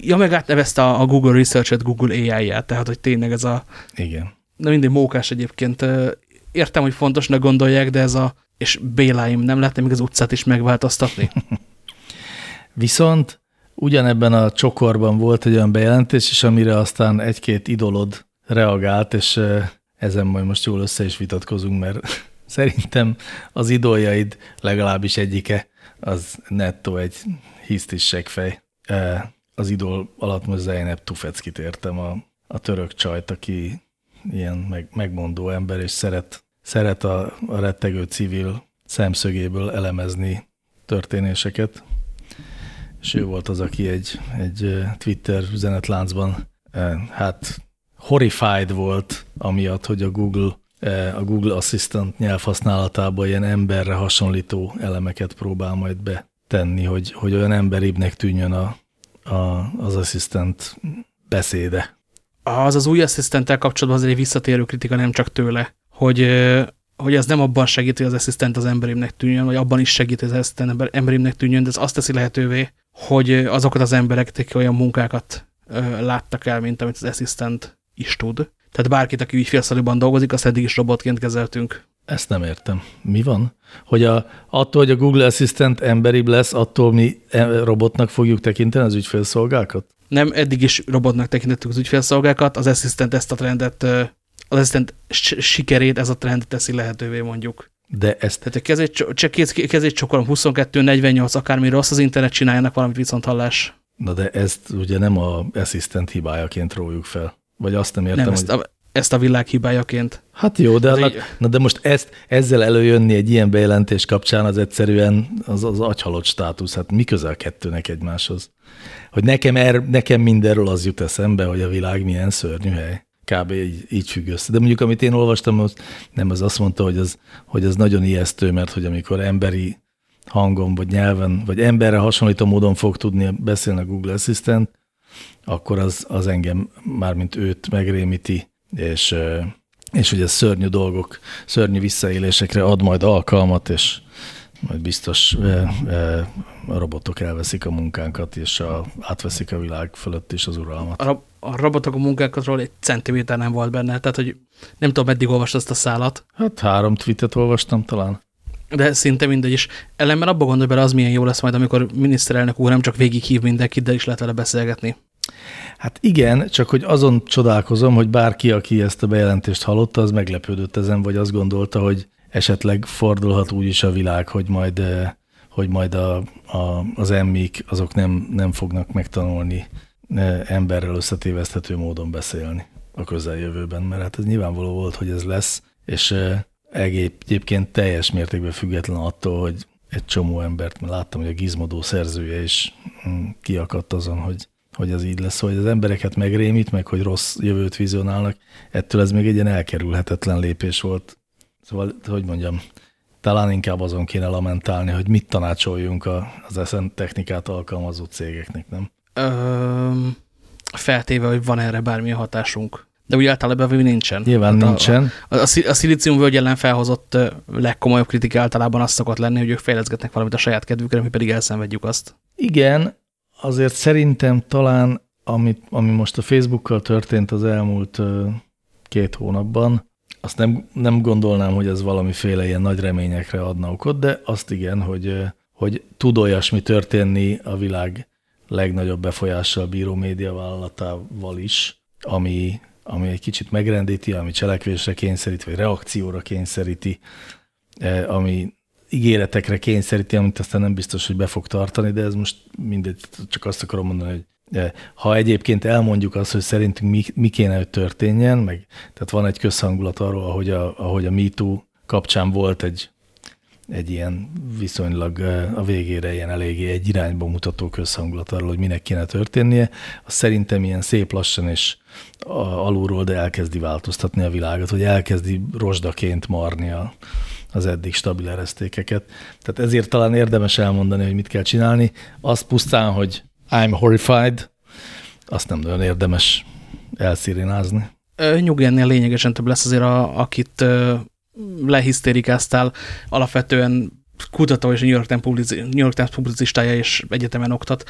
[SPEAKER 1] Ja, meg átnevezte a Google Research-et Google AI-ját, tehát hogy tényleg ez a...
[SPEAKER 2] Igen.
[SPEAKER 1] Na mindig mókás egyébként értem, hogy fontosnak gondolják, de ez a, és Béláim, nem lehetne még az utcát is megváltoztatni?
[SPEAKER 2] Viszont ugyanebben a csokorban volt egy olyan bejelentés is, amire aztán egy-két idolod reagált, és ezen majd most jól össze is vitatkozunk, mert szerintem az idoljaid legalábbis egyike, az nettó egy hisztis segfej. Az idol alatt most Zeynep Tufeckit értem, a, a török csajt, aki ilyen meg, megmondó ember, és szeret, szeret a, a rettegő civil szemszögéből elemezni történéseket. És ő volt az, aki egy, egy Twitter üzenetláncban hát horrified volt, amiatt, hogy a Google, a Google Assistant nyelvhasználatában ilyen emberre hasonlító elemeket próbál majd betenni, hogy, hogy olyan emberibbnek tűnjön a, a, az assistant beszéde
[SPEAKER 1] az az új asszisztenttel kapcsolatban az egy visszatérő kritika nem csak tőle, hogy, hogy ez nem abban segít, hogy az asszisztent az emberimnek tűnjön, vagy abban is segít, hogy az asszisztent emberimnek tűnjön, de ez azt teszi lehetővé, hogy azokat az emberek, akik olyan munkákat láttak el, mint amit az asszisztent is tud. Tehát bárkit, aki ügyfélszaliban dolgozik, azt eddig is robotként kezeltünk.
[SPEAKER 2] Ezt nem értem. Mi van? Hogy a, attól, hogy a Google Assistant emberibb lesz, attól mi e, robotnak fogjuk tekinteni az ügyfélszolgákat?
[SPEAKER 1] Nem eddig is robotnak tekintettük az ügyfélszolgákat, az Assistant ezt a trendet, az Assistant sikerét ez a trend teszi lehetővé mondjuk.
[SPEAKER 2] De ezt...
[SPEAKER 1] Tehát kezét, kezét csokolom 22, 48, akármi rossz, az internet csináljanak valamit viszont hallás.
[SPEAKER 2] Na de ezt ugye nem a Assistant hibájaként róljuk fel. Vagy azt nem értem,
[SPEAKER 1] nem, ezt,
[SPEAKER 2] hogy...
[SPEAKER 1] a, ezt a világ hibájaként.
[SPEAKER 2] Hát jó, de, annak, na de most ezt, ezzel előjönni egy ilyen bejelentés kapcsán az egyszerűen az, az agyhalott státusz. Hát mi közel kettőnek egymáshoz? Hogy nekem, er, nekem mindenről az jut eszembe, hogy a világ milyen szörnyű hely. Kb. így, így függ össze. De mondjuk, amit én olvastam, az nem az azt mondta, hogy az, hogy az nagyon ijesztő, mert hogy amikor emberi hangon, vagy nyelven, vagy emberre hasonlító módon fog tudni beszélni a Google Assistant, akkor az, az engem mármint őt megrémíti, és, és hogy ez szörnyű dolgok, szörnyű visszaélésekre ad majd alkalmat, és majd biztos a robotok elveszik a munkánkat, és a, átveszik a világ fölött is az uralmat.
[SPEAKER 1] A, a robotok a munkánkatról egy centiméter nem volt benne, tehát hogy nem tudom, meddig olvast azt a szálat.
[SPEAKER 2] Hát három tweetet olvastam talán.
[SPEAKER 1] De szinte mindegy is. Ellenben abba gondolj bele, az milyen jó lesz majd, amikor miniszterelnök úr nem csak végig hív mindenkit, de is lehet vele beszélgetni.
[SPEAKER 2] Hát igen, csak hogy azon csodálkozom, hogy bárki, aki ezt a bejelentést hallotta, az meglepődött ezen, vagy azt gondolta, hogy esetleg fordulhat úgy is a világ, hogy majd, hogy majd a, a, az emmik azok nem, nem fognak megtanulni emberrel összetéveszthető módon beszélni a közeljövőben, mert hát ez nyilvánvaló volt, hogy ez lesz, és egyébként teljes mértékben független attól, hogy egy csomó embert, mert láttam, hogy a Gizmodó szerzője is mm, kiakadt azon, hogy, hogy ez így lesz, hogy az embereket megrémít, meg hogy rossz jövőt vizionálnak, ettől ez még egy ilyen elkerülhetetlen lépés volt Szóval, hogy mondjam, talán inkább azon kéne lamentálni, hogy mit tanácsoljunk az ezen technikát alkalmazó cégeknek, nem?
[SPEAKER 1] Ö, feltéve, hogy van erre bármilyen hatásunk. De úgy általában nincsen.
[SPEAKER 2] Nyilván hát nincsen.
[SPEAKER 1] A, a, a, a szilíciumvölgy ellen felhozott legkomolyabb kritika általában az szokott lenni, hogy ők fejleszgetnek valamit a saját kedvükre, mi pedig elszenvedjük azt.
[SPEAKER 2] Igen, azért szerintem talán, amit, ami most a Facebookkal történt az elmúlt két hónapban, azt nem, nem gondolnám, hogy ez valamiféle ilyen nagy reményekre adna okot, de azt igen, hogy, hogy tud olyasmi történni a világ legnagyobb befolyással bíró médiavállalatával is, ami, ami egy kicsit megrendíti, ami cselekvésre kényszeríti, vagy reakcióra kényszeríti, ami ígéretekre kényszeríti, amit aztán nem biztos, hogy be fog tartani, de ez most mindegy, csak azt akarom mondani, hogy ha egyébként elmondjuk azt, hogy szerintünk mi, mi kéne, hogy történjen, meg tehát van egy közhangulat arról, ahogy a, ahogy a MeToo kapcsán volt egy, egy ilyen viszonylag a végére ilyen eléggé egy irányba mutató közhangulat arról, hogy minek kéne történnie, az szerintem ilyen szép lassan és alulról, de elkezdi változtatni a világot, hogy elkezdi rozsdaként marni a, az eddig stabil eresztékeket. Tehát ezért talán érdemes elmondani, hogy mit kell csinálni. Az pusztán, hogy I'm horrified, azt nem nagyon érdemes elszírinázni.
[SPEAKER 1] Nyugi ennél lényegesen több lesz azért, a, akit lehisztérikáztál, alapvetően kutató és a New York Times, publici, New York Times publicistája és egyetemen oktat.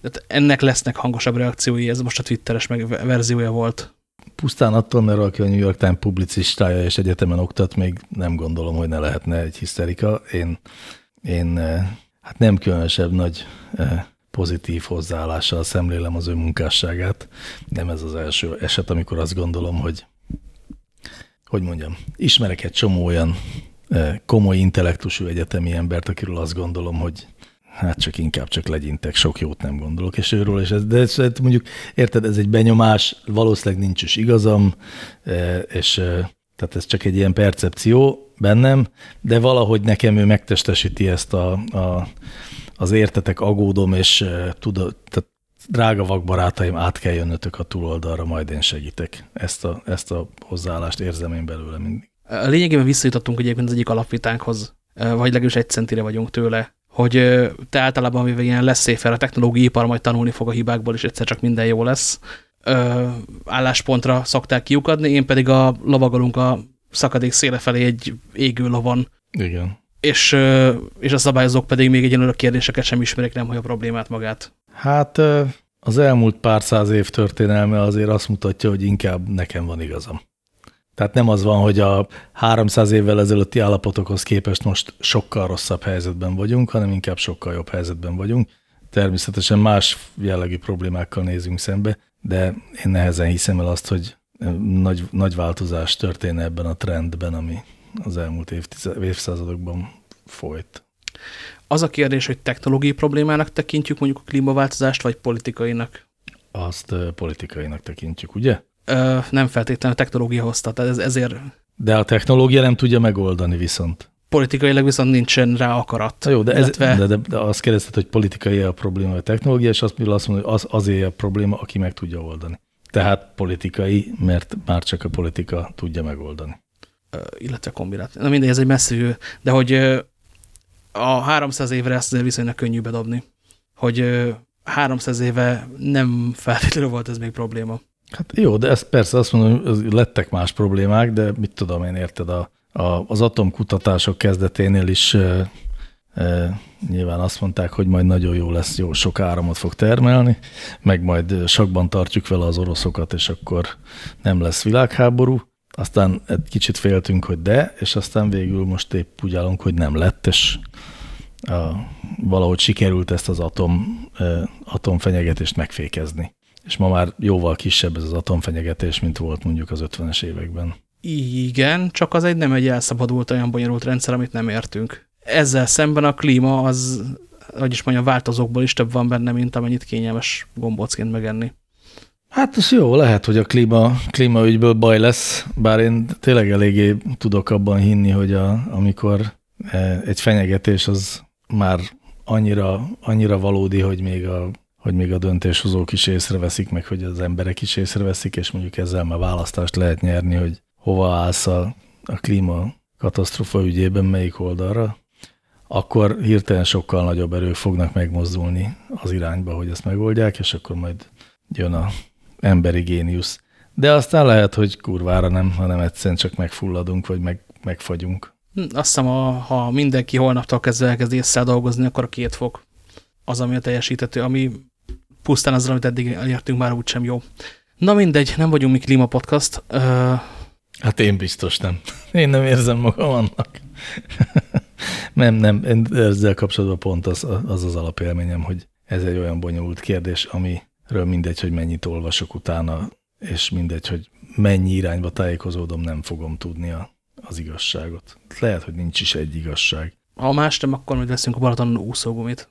[SPEAKER 1] Tehát ennek lesznek hangosabb reakciói, ez most a twitteres meg verziója volt.
[SPEAKER 2] Pusztán attól, mert aki a New York Times publicistája és egyetemen oktat, még nem gondolom, hogy ne lehetne egy hiszterika. Én, én hát nem különösebb nagy pozitív hozzáállással szemlélem az ő munkásságát. Nem ez az első eset, amikor azt gondolom, hogy hogy mondjam, ismerek egy csomó olyan komoly intellektusú egyetemi embert, akiről azt gondolom, hogy hát csak inkább csak legyintek, sok jót nem gondolok, és őről, és ez, de ez, mondjuk, érted, ez egy benyomás, valószínűleg nincs is igazam, és tehát ez csak egy ilyen percepció bennem, de valahogy nekem ő megtestesíti ezt a, a az értetek agódom, és tudod, tehát drága vakbarátaim, át kell jönnötök a túloldalra, majd én segítek. Ezt a, ezt a hozzáállást érzem én belőle mindig.
[SPEAKER 1] A lényegében visszajutottunk egyébként az egyik alapvitánkhoz, vagy legalábbis egy centire vagyunk tőle, hogy te általában, mivel ilyen lesz széfer, a technológiai ipar majd tanulni fog a hibákból, és egyszer csak minden jó lesz. Ö, álláspontra szokták kiukadni, én pedig a lovagolunk a szakadék széle felé egy égő lovon.
[SPEAKER 2] Igen
[SPEAKER 1] és, és a szabályozók pedig még egyenlőre kérdéseket sem ismerik, nem hogy a problémát magát.
[SPEAKER 2] Hát az elmúlt pár száz év történelme azért azt mutatja, hogy inkább nekem van igazam. Tehát nem az van, hogy a 300 évvel ezelőtti állapotokhoz képest most sokkal rosszabb helyzetben vagyunk, hanem inkább sokkal jobb helyzetben vagyunk. Természetesen más jellegű problémákkal nézünk szembe, de én nehezen hiszem el azt, hogy nagy, nagy változás történne ebben a trendben, ami az elmúlt évszázadokban folyt.
[SPEAKER 1] Az a kérdés, hogy technológiai problémának tekintjük mondjuk a klímaváltozást, vagy politikainak?
[SPEAKER 2] Azt politikainak tekintjük, ugye?
[SPEAKER 1] Ö, nem feltétlenül a technológia hozta, tehát ez, ezért...
[SPEAKER 2] De a technológia nem tudja megoldani viszont.
[SPEAKER 1] Politikailag viszont nincsen rá akarat.
[SPEAKER 2] Na jó, de, illetve... ez, de, de, de azt kérdezted, hogy politikai a probléma, vagy a technológia, és azt, azt mondod, hogy az, azért a probléma, aki meg tudja oldani. Tehát politikai, mert már csak a politika tudja megoldani
[SPEAKER 1] illetve kombinált. Na mindegy, ez egy messzű, de hogy a 300 évre ezt azért viszonylag könnyű bedobni. Hogy 300 éve nem feltétlenül volt ez még probléma.
[SPEAKER 2] Hát jó, de ezt persze azt mondom, hogy lettek más problémák, de mit tudom én, érted, a, a, az atomkutatások kezdeténél is e, e, nyilván azt mondták, hogy majd nagyon jó lesz, jó sok áramot fog termelni, meg majd sakban tartjuk vele az oroszokat, és akkor nem lesz világháború. Aztán egy kicsit féltünk, hogy de, és aztán végül most épp úgy állunk, hogy nem lett, és a, valahogy sikerült ezt az atom, atomfenyegetést megfékezni. És ma már jóval kisebb ez az atomfenyegetés, mint volt mondjuk az 50-es években.
[SPEAKER 1] Igen, csak az egy nem egy elszabadult, olyan bonyolult rendszer, amit nem értünk. Ezzel szemben a klíma az, hogy is mondjam, változókból is több van benne, mint amennyit kényelmes gombócként megenni.
[SPEAKER 2] Hát ez jó, lehet, hogy a klíma, klímaügyből baj lesz, bár én tényleg eléggé tudok abban hinni, hogy a, amikor e, egy fenyegetés az már annyira, annyira valódi, hogy még a hogy még a döntéshozók is észreveszik, meg hogy az emberek is észreveszik, és mondjuk ezzel már választást lehet nyerni, hogy hova állsz a, a klíma katasztrofa ügyében, melyik oldalra, akkor hirtelen sokkal nagyobb erők fognak megmozdulni az irányba, hogy ezt megoldják, és akkor majd jön a emberi géniusz. De aztán lehet, hogy kurvára nem, hanem egyszerűen csak megfulladunk, vagy meg, megfagyunk.
[SPEAKER 1] Hm, azt hiszem, ha, ha mindenki holnaptól kezdve elkezd észre dolgozni, akkor a két fog az, ami a teljesítető, ami pusztán azzal, amit eddig elértünk, már úgysem jó. Na mindegy, nem vagyunk mi klímapodcast. Uh...
[SPEAKER 2] Hát én biztos nem. Én nem érzem magam annak. Nem, nem, ezzel kapcsolatban pont az, az az alapélményem, hogy ez egy olyan bonyolult kérdés, amiről mindegy, hogy mennyit olvasok utána, és mindegy, hogy mennyi irányba tájékozódom, nem fogom tudni a, az igazságot. Lehet, hogy nincs is egy igazság.
[SPEAKER 1] Ha más nem, akkor majd veszünk a Balatonon úszógumit.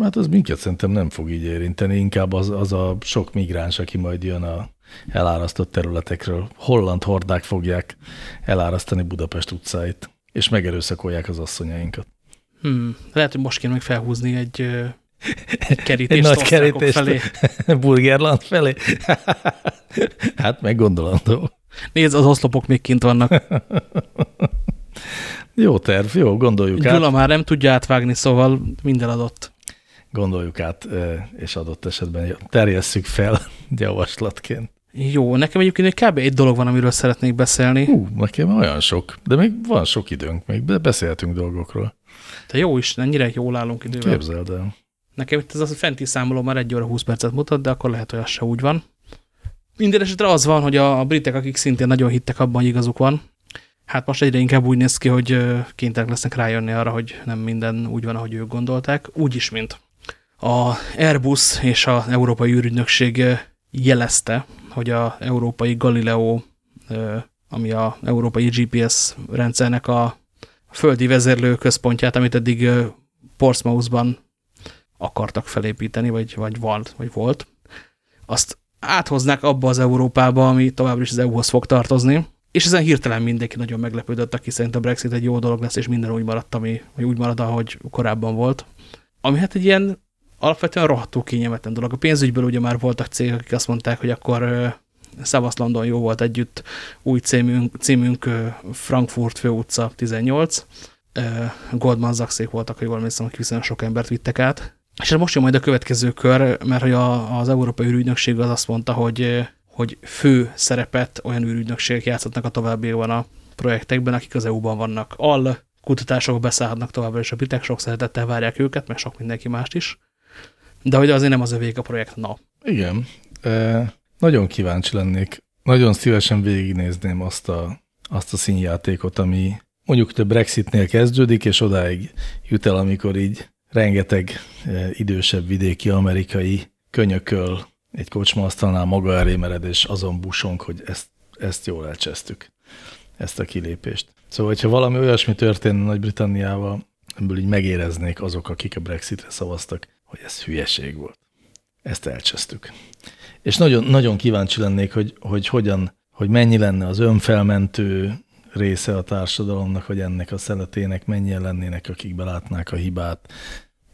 [SPEAKER 2] Hát az minket szerintem nem fog így érinteni, inkább az, az a sok migráns, aki majd jön a elárasztott területekről. Holland hordák fogják elárasztani Budapest utcáit, és megerőszakolják az asszonyainkat.
[SPEAKER 1] Hmm, lehet, hogy most kéne meg felhúzni egy, egy
[SPEAKER 2] kerítést egy nagy kerítést felé. Burgerland felé. hát meggondolandó.
[SPEAKER 1] Nézd, az oszlopok még kint vannak.
[SPEAKER 2] jó terv, jó, gondoljuk
[SPEAKER 1] Gyula át. Gyula már nem tudja átvágni, szóval minden adott
[SPEAKER 2] gondoljuk át, és adott esetben terjesszük fel javaslatként.
[SPEAKER 1] Jó, nekem egyébként egy kb. egy dolog van, amiről szeretnék beszélni.
[SPEAKER 2] Hú, nekem olyan sok, de még van sok időnk, még beszélhetünk dolgokról.
[SPEAKER 1] Te jó is, ennyire jól állunk idővel.
[SPEAKER 2] Képzeld el.
[SPEAKER 1] Nekem itt ez a fenti számoló már egy óra 20 percet mutat, de akkor lehet, hogy az se úgy van. Minden esetre az van, hogy a, a britek, akik szintén nagyon hittek abban, hogy igazuk van, hát most egyre inkább úgy néz ki, hogy kénytelenek lesznek rájönni arra, hogy nem minden úgy van, ahogy ők gondolták, úgy is, mint a Airbus és az Európai űrügynökség jelezte, hogy a Európai Galileo, ami a Európai GPS rendszernek a földi vezérlő központját, amit eddig Portsmouthban akartak felépíteni, vagy, vagy, volt, vagy volt, azt áthoznák abba az Európába, ami továbbra is az EU-hoz fog tartozni, és ezen hirtelen mindenki nagyon meglepődött, aki szerint a Brexit egy jó dolog lesz, és minden úgy maradt, ami vagy úgy marad, ahogy korábban volt. Ami hát egy ilyen alapvetően rohadtul kényelmetlen dolog. A pénzügyből ugye már voltak cégek, akik azt mondták, hogy akkor Szavasz London jó volt együtt, új címünk, címünk Frankfurt főutca 18, Goldman Sachsék voltak, hogy jól emlékszem, hogy viszonylag sok embert vittek át. És most jön majd a következő kör, mert hogy a, az Európai űrügynökség az azt mondta, hogy, hogy fő szerepet olyan űrügynökségek játszhatnak a továbbiakban a projektekben, akik az EU-ban vannak. All kutatások beszállhatnak továbbra, és a britek sok szeretettel várják őket, meg sok mindenki mást is de hogy azért nem az övék a projekt, na.
[SPEAKER 2] Igen. E, nagyon kíváncsi lennék. Nagyon szívesen végignézném azt a, azt a színjátékot, ami mondjuk a Brexitnél kezdődik, és odáig jut el, amikor így rengeteg e, idősebb vidéki amerikai könyököl egy kocsmaasztalnál maga elé és azon busonk, hogy ezt, ezt jól elcsesztük, ezt a kilépést. Szóval, hogyha valami olyasmi történne Nagy-Britanniával, ebből így megéreznék azok, akik a Brexitre szavaztak, hogy ez hülyeség volt. Ezt elcsesztük. És nagyon, nagyon kíváncsi lennék, hogy, hogy hogyan, hogy mennyi lenne az önfelmentő része a társadalomnak, hogy ennek a szeletének mennyien lennének, akik belátnák a hibát,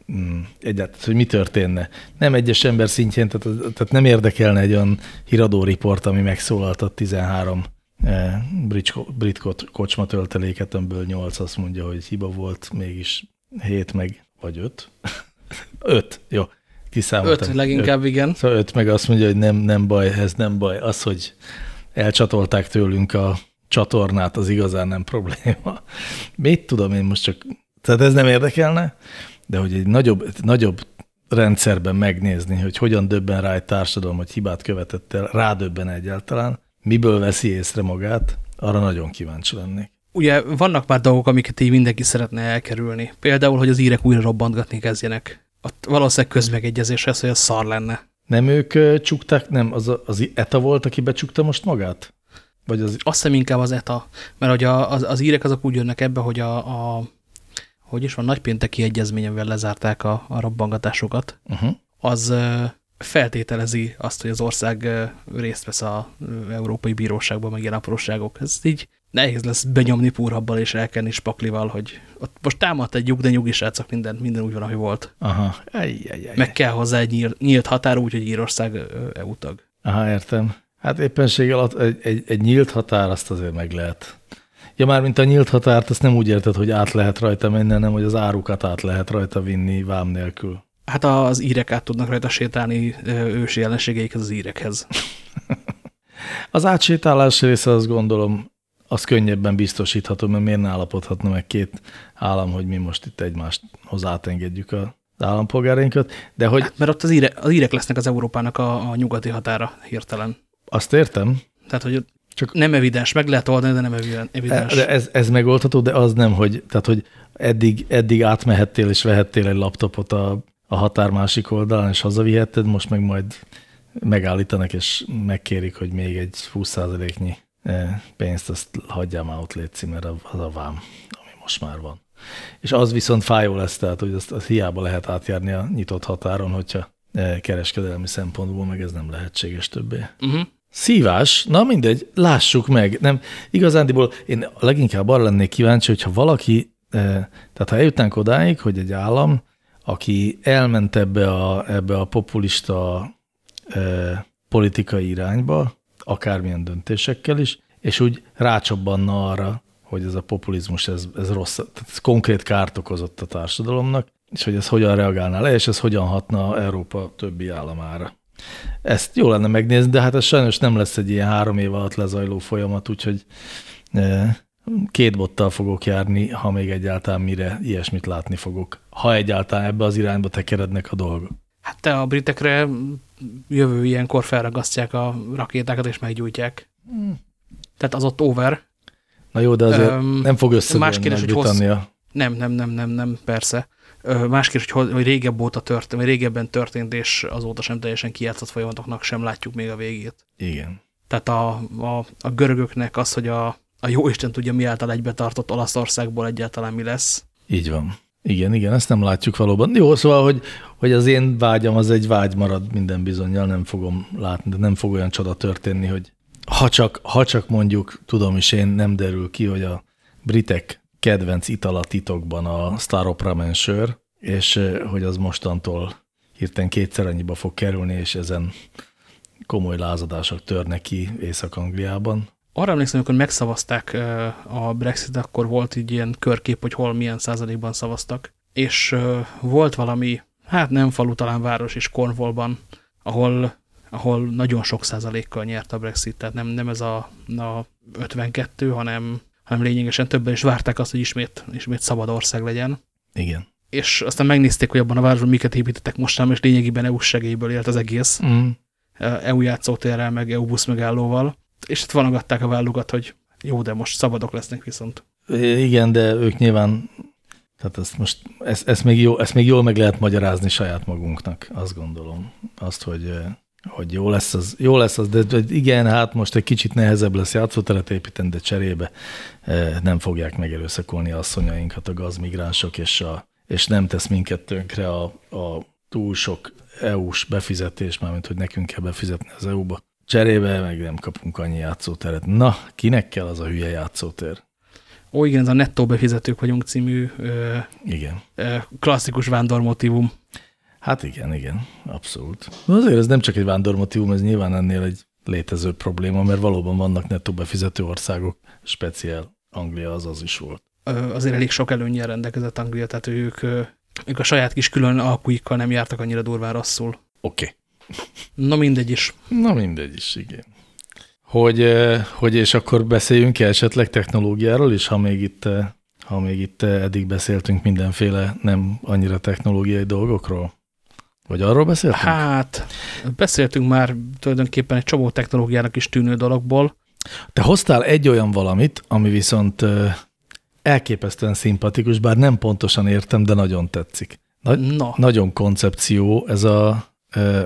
[SPEAKER 2] hmm, egyáltalán, hogy mi történne. Nem egyes ember szintjén, tehát, tehát nem érdekelne egy olyan híradó riport, ami megszólaltat 13 eh, brit, brit kocsma tölteléket, amiből 8 azt mondja, hogy hiba volt, mégis 7 meg, vagy 5. Öt, jó. Kiszámoltam.
[SPEAKER 1] Öt leginkább, öt. igen.
[SPEAKER 2] Szóval öt meg azt mondja, hogy nem, nem baj, ez nem baj. Az, hogy elcsatolták tőlünk a csatornát, az igazán nem probléma. Mit tudom én most csak, tehát ez nem érdekelne, de hogy egy nagyobb, nagyobb rendszerben megnézni, hogy hogyan döbben rá egy társadalom, hogy hibát követett el, rádöbben egyáltalán, miből veszi észre magát, arra nagyon kíváncsi lennék.
[SPEAKER 1] Ugye vannak már dolgok, amiket így mindenki szeretne elkerülni. Például, hogy az írek újra robbantgatni kezdjenek. Ott valószínűleg közmegegyezés lesz, hogy az szar lenne.
[SPEAKER 2] Nem ők csukták, nem, az, az ETA volt, aki becsukta most magát?
[SPEAKER 1] Vagy az... Azt hiszem inkább az ETA, mert hogy a, az, az írek azok úgy jönnek ebbe, hogy a, a hogy is van, nagypénteki egyezményemvel lezárták a, a robbangatásokat. Uh -huh. Az feltételezi azt, hogy az ország részt vesz a Európai Bíróságban, meg ilyen apróságok. Ez így nehéz lesz benyomni púrabbal és elkenni spaklival, hogy ott most támadt egy lyuk, de nyugi srácok, minden, minden úgy van, ahogy volt.
[SPEAKER 2] Aha. Ej, ej, ej.
[SPEAKER 1] Meg kell hozzá egy nyílt, nyílt határ úgy, hogy Írország EU tag.
[SPEAKER 2] Aha, értem. Hát éppenség alatt egy, egy, egy nyílt határ azt azért meg lehet. Ja, már mint a nyílt határt, azt nem úgy érted, hogy át lehet rajta menni, hanem hogy az árukat át lehet rajta vinni vám nélkül.
[SPEAKER 1] Hát az írek át tudnak rajta sétálni ősi jelenségeikhez az írekhez.
[SPEAKER 2] az átsétálás része azt gondolom az könnyebben biztosítható, mert miért ne állapodhatna meg két állam, hogy mi most itt egymáshoz átengedjük a az állampolgárainkat, de hogy... Hát,
[SPEAKER 1] mert ott az, íre, az írek lesznek az Európának a, a nyugati határa hirtelen.
[SPEAKER 2] Azt értem.
[SPEAKER 1] Tehát, hogy csak nem evidens, meg lehet oldani, de nem evidens.
[SPEAKER 2] De ez, ez megoldható, de az nem, hogy, tehát, hogy eddig, eddig átmehettél és vehettél egy laptopot a, a határ másik oldalán, és hazavihetted, most meg majd megállítanak, és megkérik, hogy még egy 20%-nyi eh, pénzt azt hagyjál már ott létszi, mert az a vám, ami most már van. És az viszont fájó lesz, tehát hogy azt, azt hiába lehet átjárni a nyitott határon, hogyha eh, kereskedelmi szempontból meg ez nem lehetséges többé. Uh
[SPEAKER 1] Mhm.
[SPEAKER 2] -huh. Szívás, na mindegy, lássuk meg. Nem, igazándiból én leginkább arra lennék kíváncsi, hogyha valaki, eh, tehát ha eljutnánk odáig, hogy egy állam, aki elment ebbe a, ebbe a populista eh, politikai irányba, akármilyen döntésekkel is, és úgy rácsobbanna arra, hogy ez a populizmus, ez, ez rossz, tehát ez konkrét kárt okozott a társadalomnak, és hogy ez hogyan reagálná le, és ez hogyan hatna Európa többi államára. Ezt jó lenne megnézni, de hát ez sajnos nem lesz egy ilyen három év alatt lezajló folyamat, úgyhogy eh, két bottal fogok járni, ha még egyáltalán mire ilyesmit látni fogok. Ha egyáltalán ebbe az irányba tekerednek a dolgok.
[SPEAKER 1] Hát te a britekre jövő ilyenkor felragasztják a rakétákat és meggyújtják. Hmm. Tehát az ott over.
[SPEAKER 2] Na jó, de azért um, nem fog összedőlni
[SPEAKER 1] más kérdés, hogy. Hossz... Nem, nem, nem, nem, nem, persze. Más kérdés, hogy, hogy régebb óta történt, vagy régebben történt, és azóta sem teljesen kijátszott folyamatoknak sem látjuk még a végét.
[SPEAKER 2] Igen.
[SPEAKER 1] Tehát a, a, a görögöknek az, hogy a, a jó Isten tudja, mi által egybe tartott Olaszországból egyáltalán mi lesz.
[SPEAKER 2] Így van. Igen, igen, ezt nem látjuk valóban. Jó, szóval, hogy, hogy az én vágyam az egy vágy marad minden bizonyal, nem fogom látni, de nem fog olyan csoda történni, hogy ha csak, ha csak mondjuk, tudom is én, nem derül ki, hogy a britek kedvenc itala titokban a Star Opera sör, és hogy az mostantól hirtelen kétszer annyiba fog kerülni, és ezen komoly lázadások törnek ki Észak-Angliában.
[SPEAKER 1] Arra emlékszem, amikor megszavazták a Brexit, akkor volt így ilyen körkép, hogy hol milyen százalékban szavaztak, és volt valami, hát nem falu, talán város is Cornwallban, ahol, ahol nagyon sok százalékkal nyert a Brexit, tehát nem, nem ez a, a 52, hanem, hanem lényegesen többen is várták azt, hogy ismét, ismét szabad ország legyen.
[SPEAKER 2] Igen.
[SPEAKER 1] És aztán megnézték, hogy abban a városban miket építettek mostanában, és lényegében EU segélyből élt az egész. Mm. EU játszótérrel, meg EU busz megállóval és hát vonogatták a vállukat, hogy jó, de most szabadok lesznek viszont.
[SPEAKER 2] Igen, de ők nyilván, tehát ezt most, ezt, ezt, még, jó, ezt még jól meg lehet magyarázni saját magunknak, azt gondolom. Azt, hogy, hogy jó lesz az, jó lesz az, de igen, hát most egy kicsit nehezebb lesz játszóteret építeni, de cserébe nem fogják megerőszakolni asszonyainkat a gazmigránsok, és, a, és nem tesz minket tönkre a, a túl sok EU-s befizetés, mármint hogy nekünk kell befizetni az EU-ba. Cserébe meg nem kapunk annyi játszóteret. Na, kinek kell az a hülye játszótér?
[SPEAKER 1] Ó, igen, ez a nettó befizetők vagyunk című ö,
[SPEAKER 2] igen.
[SPEAKER 1] Ö, klasszikus vándormotívum.
[SPEAKER 2] Hát igen, igen, abszolút. Azért ez nem csak egy vándormotívum, ez nyilván ennél egy létező probléma, mert valóban vannak nettó befizető országok, speciál Anglia az az is volt.
[SPEAKER 1] Azért elég sok előnyel rendelkezett Anglia, tehát ők, ők a saját kis külön alkuikkal nem jártak annyira durván rosszul.
[SPEAKER 2] Oké. Okay.
[SPEAKER 1] Na mindegy is.
[SPEAKER 2] Na mindegy is, igen. Hogy, hogy és akkor beszéljünk -e esetleg technológiáról is, ha még itt, ha még itt eddig beszéltünk mindenféle nem annyira technológiai dolgokról? Vagy arról beszéltünk?
[SPEAKER 1] Hát, beszéltünk már tulajdonképpen egy csomó technológiának is tűnő dologból.
[SPEAKER 2] Te hoztál egy olyan valamit, ami viszont elképesztően szimpatikus, bár nem pontosan értem, de nagyon tetszik. Nagy,
[SPEAKER 1] Na.
[SPEAKER 2] Nagyon koncepció, ez a,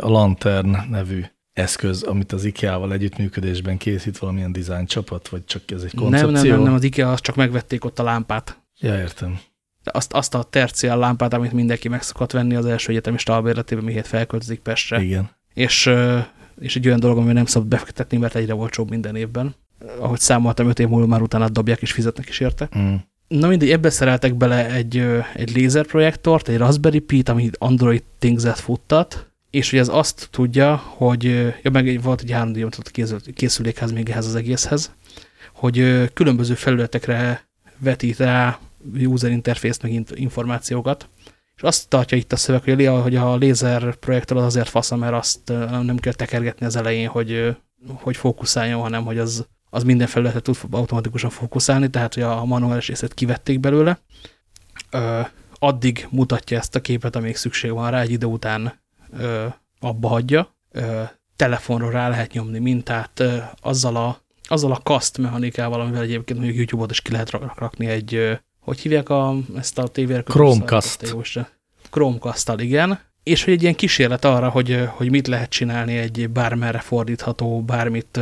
[SPEAKER 2] a Lantern nevű eszköz, amit az IKEA-val együttműködésben készít valamilyen dizájn csapat, vagy csak ez egy koncepció?
[SPEAKER 1] Nem, nem, nem, nem, az IKEA az csak megvették ott a lámpát.
[SPEAKER 2] Ja, értem.
[SPEAKER 1] Azt, azt a terciál lámpát, amit mindenki meg szokott venni az első egyetemista albérletében, miért felköltözik Pestre.
[SPEAKER 2] Igen.
[SPEAKER 1] És, és egy olyan dolog, ami nem szabad befektetni, mert egyre olcsóbb minden évben. Ahogy számoltam, öt év múlva már utána dobják és fizetnek is érte.
[SPEAKER 2] Mm.
[SPEAKER 1] Na mindegy, ebbe szereltek bele egy, egy lézerprojektort, egy Raspberry Pi-t, ami Android Things-et futtat, és hogy ez azt tudja, hogy, ja, meg volt egy 3 d készülékház még ehhez az egészhez, hogy különböző felületekre vetít rá user interface meg információkat, és azt tartja itt a szöveg, hogy a, hogy a lézer projektor az azért fasza, mert azt nem kell tekergetni az elején, hogy, hogy fókuszáljon, hanem hogy az, az minden felületet tud automatikusan fókuszálni, tehát hogy a manuális részét kivették belőle. Ö, addig mutatja ezt a képet, amíg szükség van rá, egy idő után ö, abba hagyja. Ö, telefonról rá lehet nyomni mintát ö, azzal a, azzal a kaszt mechanikával, amivel egyébként mondjuk YouTube-ot is ki lehet rakni egy hogy hívják a, ezt a tévérkötőt?
[SPEAKER 2] Chromecast.
[SPEAKER 1] Chromecast-tal, igen. És hogy egy ilyen kísérlet arra, hogy, hogy mit lehet csinálni egy bármerre fordítható, bármit,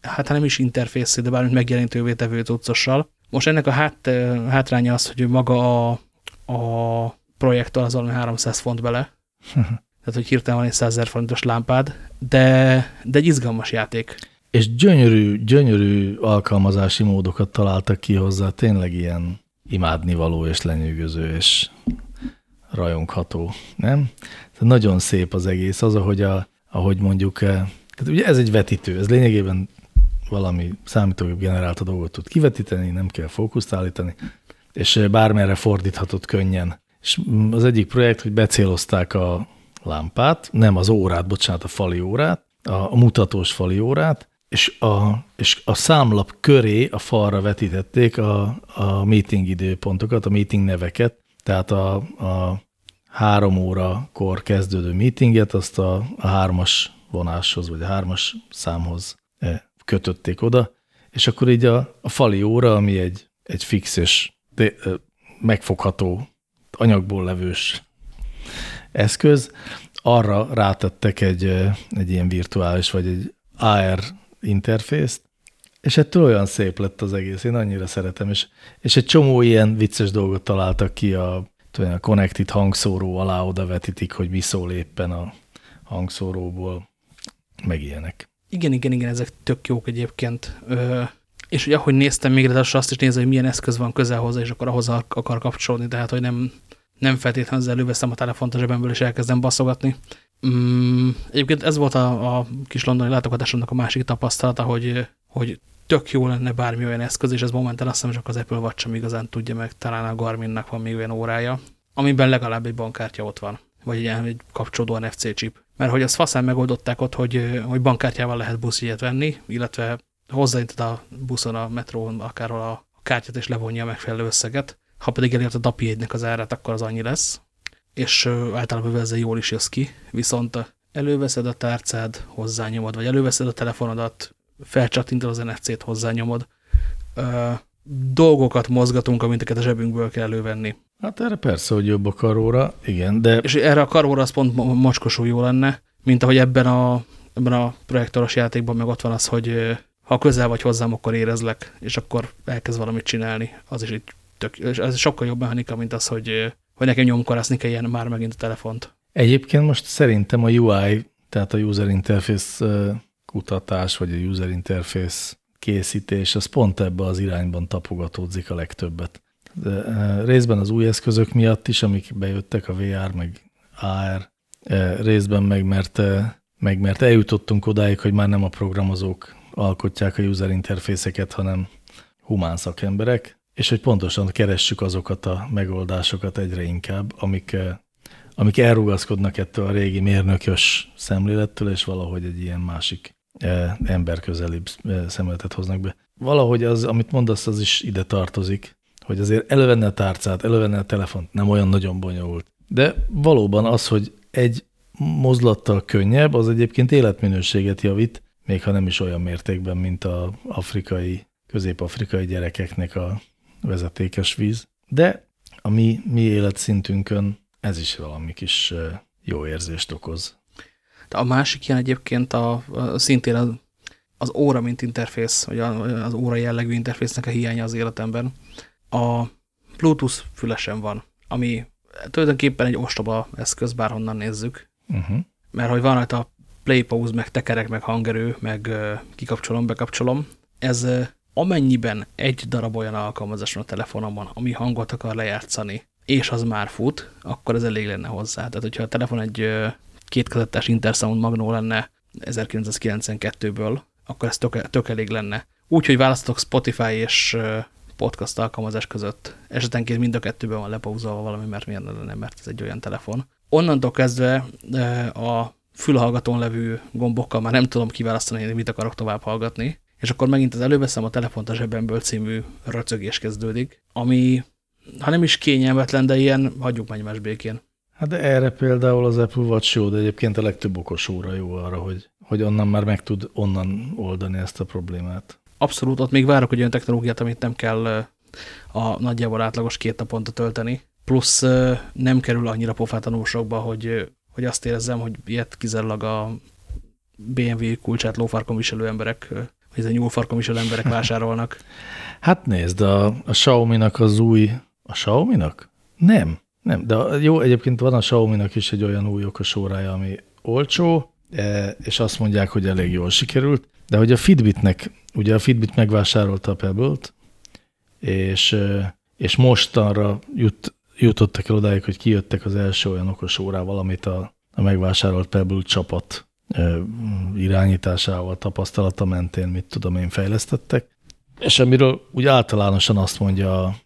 [SPEAKER 1] hát nem is interfész, de bármit megjelenítővé tevő cuccossal. Most ennek a hát, hátránya az, hogy maga a, a projektor az valami 300 font bele. Tehát, hogy hirtelen van egy 100 forintos lámpád, de, de egy izgalmas játék.
[SPEAKER 2] És gyönyörű, gyönyörű alkalmazási módokat találtak ki hozzá, tényleg ilyen imádnivaló és lenyűgöző és rajongható, nem? Tehát nagyon szép az egész, az, ahogy, a, ahogy mondjuk, eh, tehát ugye ez egy vetítő, ez lényegében valami számítógép generálta dolgot tud kivetíteni, nem kell fókuszt állítani, és eh, bármerre fordíthatott könnyen. És az egyik projekt, hogy becélozták a lámpát, nem az órát, bocsánat, a fali órát, a mutatós fali órát, és a, és a számlap köré a falra vetítették a, a meeting időpontokat, a meeting neveket, tehát a, a három órakor kezdődő meetinget, azt a, a hármas vonáshoz, vagy a hármas számhoz eh, kötötték oda, és akkor így a, a fali óra, ami egy, egy fix és de, megfogható, anyagból levős eszköz, arra rátettek egy, egy ilyen virtuális, vagy egy AR interfészt, és ettől olyan szép lett az egész, én annyira szeretem, és, és egy csomó ilyen vicces dolgot találtak ki a, a connected hangszóró alá oda vetítik, hogy mi szól éppen a hangszóróból, meg ilyenek.
[SPEAKER 1] Igen, igen, igen, ezek tök jók egyébként. Ö, és hogy ahogy néztem még, de azt is nézem, hogy milyen eszköz van közel hozzá, és akkor ahhoz akar kapcsolni, tehát hogy nem, nem feltétlenül az előveszem a telefont a zsebemből, és elkezdem baszogatni. Mm, egyébként ez volt a, a kis londoni látogatásomnak a másik tapasztalata, hogy, hogy tök jó lenne bármi olyan eszköz, és ez momentán azt hiszem, csak az Apple Watch sem igazán tudja meg, talán a Garminnak van még olyan órája, amiben legalább egy bankkártya ott van, vagy egy, egy kapcsolódó NFC chip. Mert hogy azt faszán megoldották ott, hogy, hogy bankkártyával lehet buszjegyet venni, illetve hozzáinted a buszon, a metrón, akár a kártyát, és levonja a megfelelő összeget. Ha pedig elért a DAPI az árát, akkor az annyi lesz. És általában ezzel jól is jössz ki. Viszont előveszed a tárcád, hozzányomod, vagy előveszed a telefonodat, felcsattintod az NFC-t, hozzányomod. Ö, dolgokat mozgatunk, aminteket a zsebünkből kell elővenni.
[SPEAKER 2] Hát erre persze, hogy jobb a karóra, igen, de...
[SPEAKER 1] És erre a karóra az pont mocskosú jó lenne, mint ahogy ebben a, ebben a projektoros játékban meg ott van az, hogy ha közel vagy hozzám, akkor érezlek, és akkor elkezd valamit csinálni. Az is itt tök, ez sokkal jobb mechanika, mint az, hogy, hogy nekem nyomkorászni kelljen már megint a telefont.
[SPEAKER 2] Egyébként most szerintem a UI, tehát a user interface kutatás, vagy a user interface készítés, az pont ebbe az irányban tapogatódzik a legtöbbet. De részben az új eszközök miatt is, amik bejöttek, a VR, meg AR, részben meg mert, meg mert eljutottunk odáig, hogy már nem a programozók alkotják a user interfészeket, hanem humán szakemberek, és hogy pontosan keressük azokat a megoldásokat egyre inkább, amik, amik elrugaszkodnak ettől a régi mérnökös szemlélettől, és valahogy egy ilyen másik emberközelibb szemléletet hoznak be. Valahogy az, amit mondasz, az is ide tartozik, hogy azért elővenne a tárcát, elővenne a telefont, nem olyan nagyon bonyolult. De valóban az, hogy egy mozlattal könnyebb, az egyébként életminőséget javít, még ha nem is olyan mértékben, mint a afrikai, közép-afrikai gyerekeknek a vezetékes víz. De a mi, mi életszintünkön ez is valami kis jó érzést okoz.
[SPEAKER 1] A másik ilyen egyébként a, a szintén az, az óra, mint interfész, vagy az óra jellegű interfésznek a hiánya az életemben. A Bluetooth fülesen van, ami tulajdonképpen egy ostoba eszköz, bárhonnan nézzük. Uh. -huh. Mert hogy van rajta play pause, meg tekerek, meg hangerő, meg kikapcsolom, bekapcsolom. Ez amennyiben egy darab olyan alkalmazás van a telefonomon, ami hangot akar lejátszani, és az már fut, akkor ez elég lenne hozzá. Tehát, hogyha a telefon egy kétkazettás Intersound Magnó lenne 1992-ből, akkor ez tök, tök elég lenne. Úgyhogy választok Spotify és podcast alkalmazás között. Esetenként mind a kettőben van lepauzolva valami, mert miért lenne, mert ez egy olyan telefon. Onnantól kezdve a fülhallgatón levő gombokkal már nem tudom kiválasztani, hogy mit akarok tovább hallgatni, és akkor megint az előveszem a telefont a zsebemből című röcögés kezdődik, ami ha nem is kényelmetlen, de ilyen hagyjuk egymás békén.
[SPEAKER 2] Hát de erre például az Apple Watch jó, de egyébként a legtöbb okos óra jó arra, hogy, hogy onnan már meg tud onnan oldani ezt a problémát.
[SPEAKER 1] Abszolút, ott még várok egy olyan technológiát, amit nem kell a nagyjából átlagos két naponta tölteni, plusz nem kerül annyira pofátlanul sokba, hogy, hogy azt érezzem, hogy ilyet kizárólag a BMW kulcsát lófarkon viselő emberek, ez a nyúlfarkon viselő emberek vásárolnak.
[SPEAKER 2] Hát nézd, a, a Xiaomi-nak az új... A Xiaomi-nak? Nem, nem, de jó, egyébként van a Xiaomi-nak is egy olyan új okos órája, ami olcsó, e, és azt mondják, hogy elég jól sikerült, de hogy a Fitbitnek, ugye a Fitbit megvásárolta a Pebble-t, és, e, és mostanra jut, jutottak el odáig, hogy kijöttek az első olyan okos órával, amit a, a megvásárolt Pebble csapat irányításával, tapasztalata mentén, mit tudom én, fejlesztettek. És amiről úgy általánosan azt mondja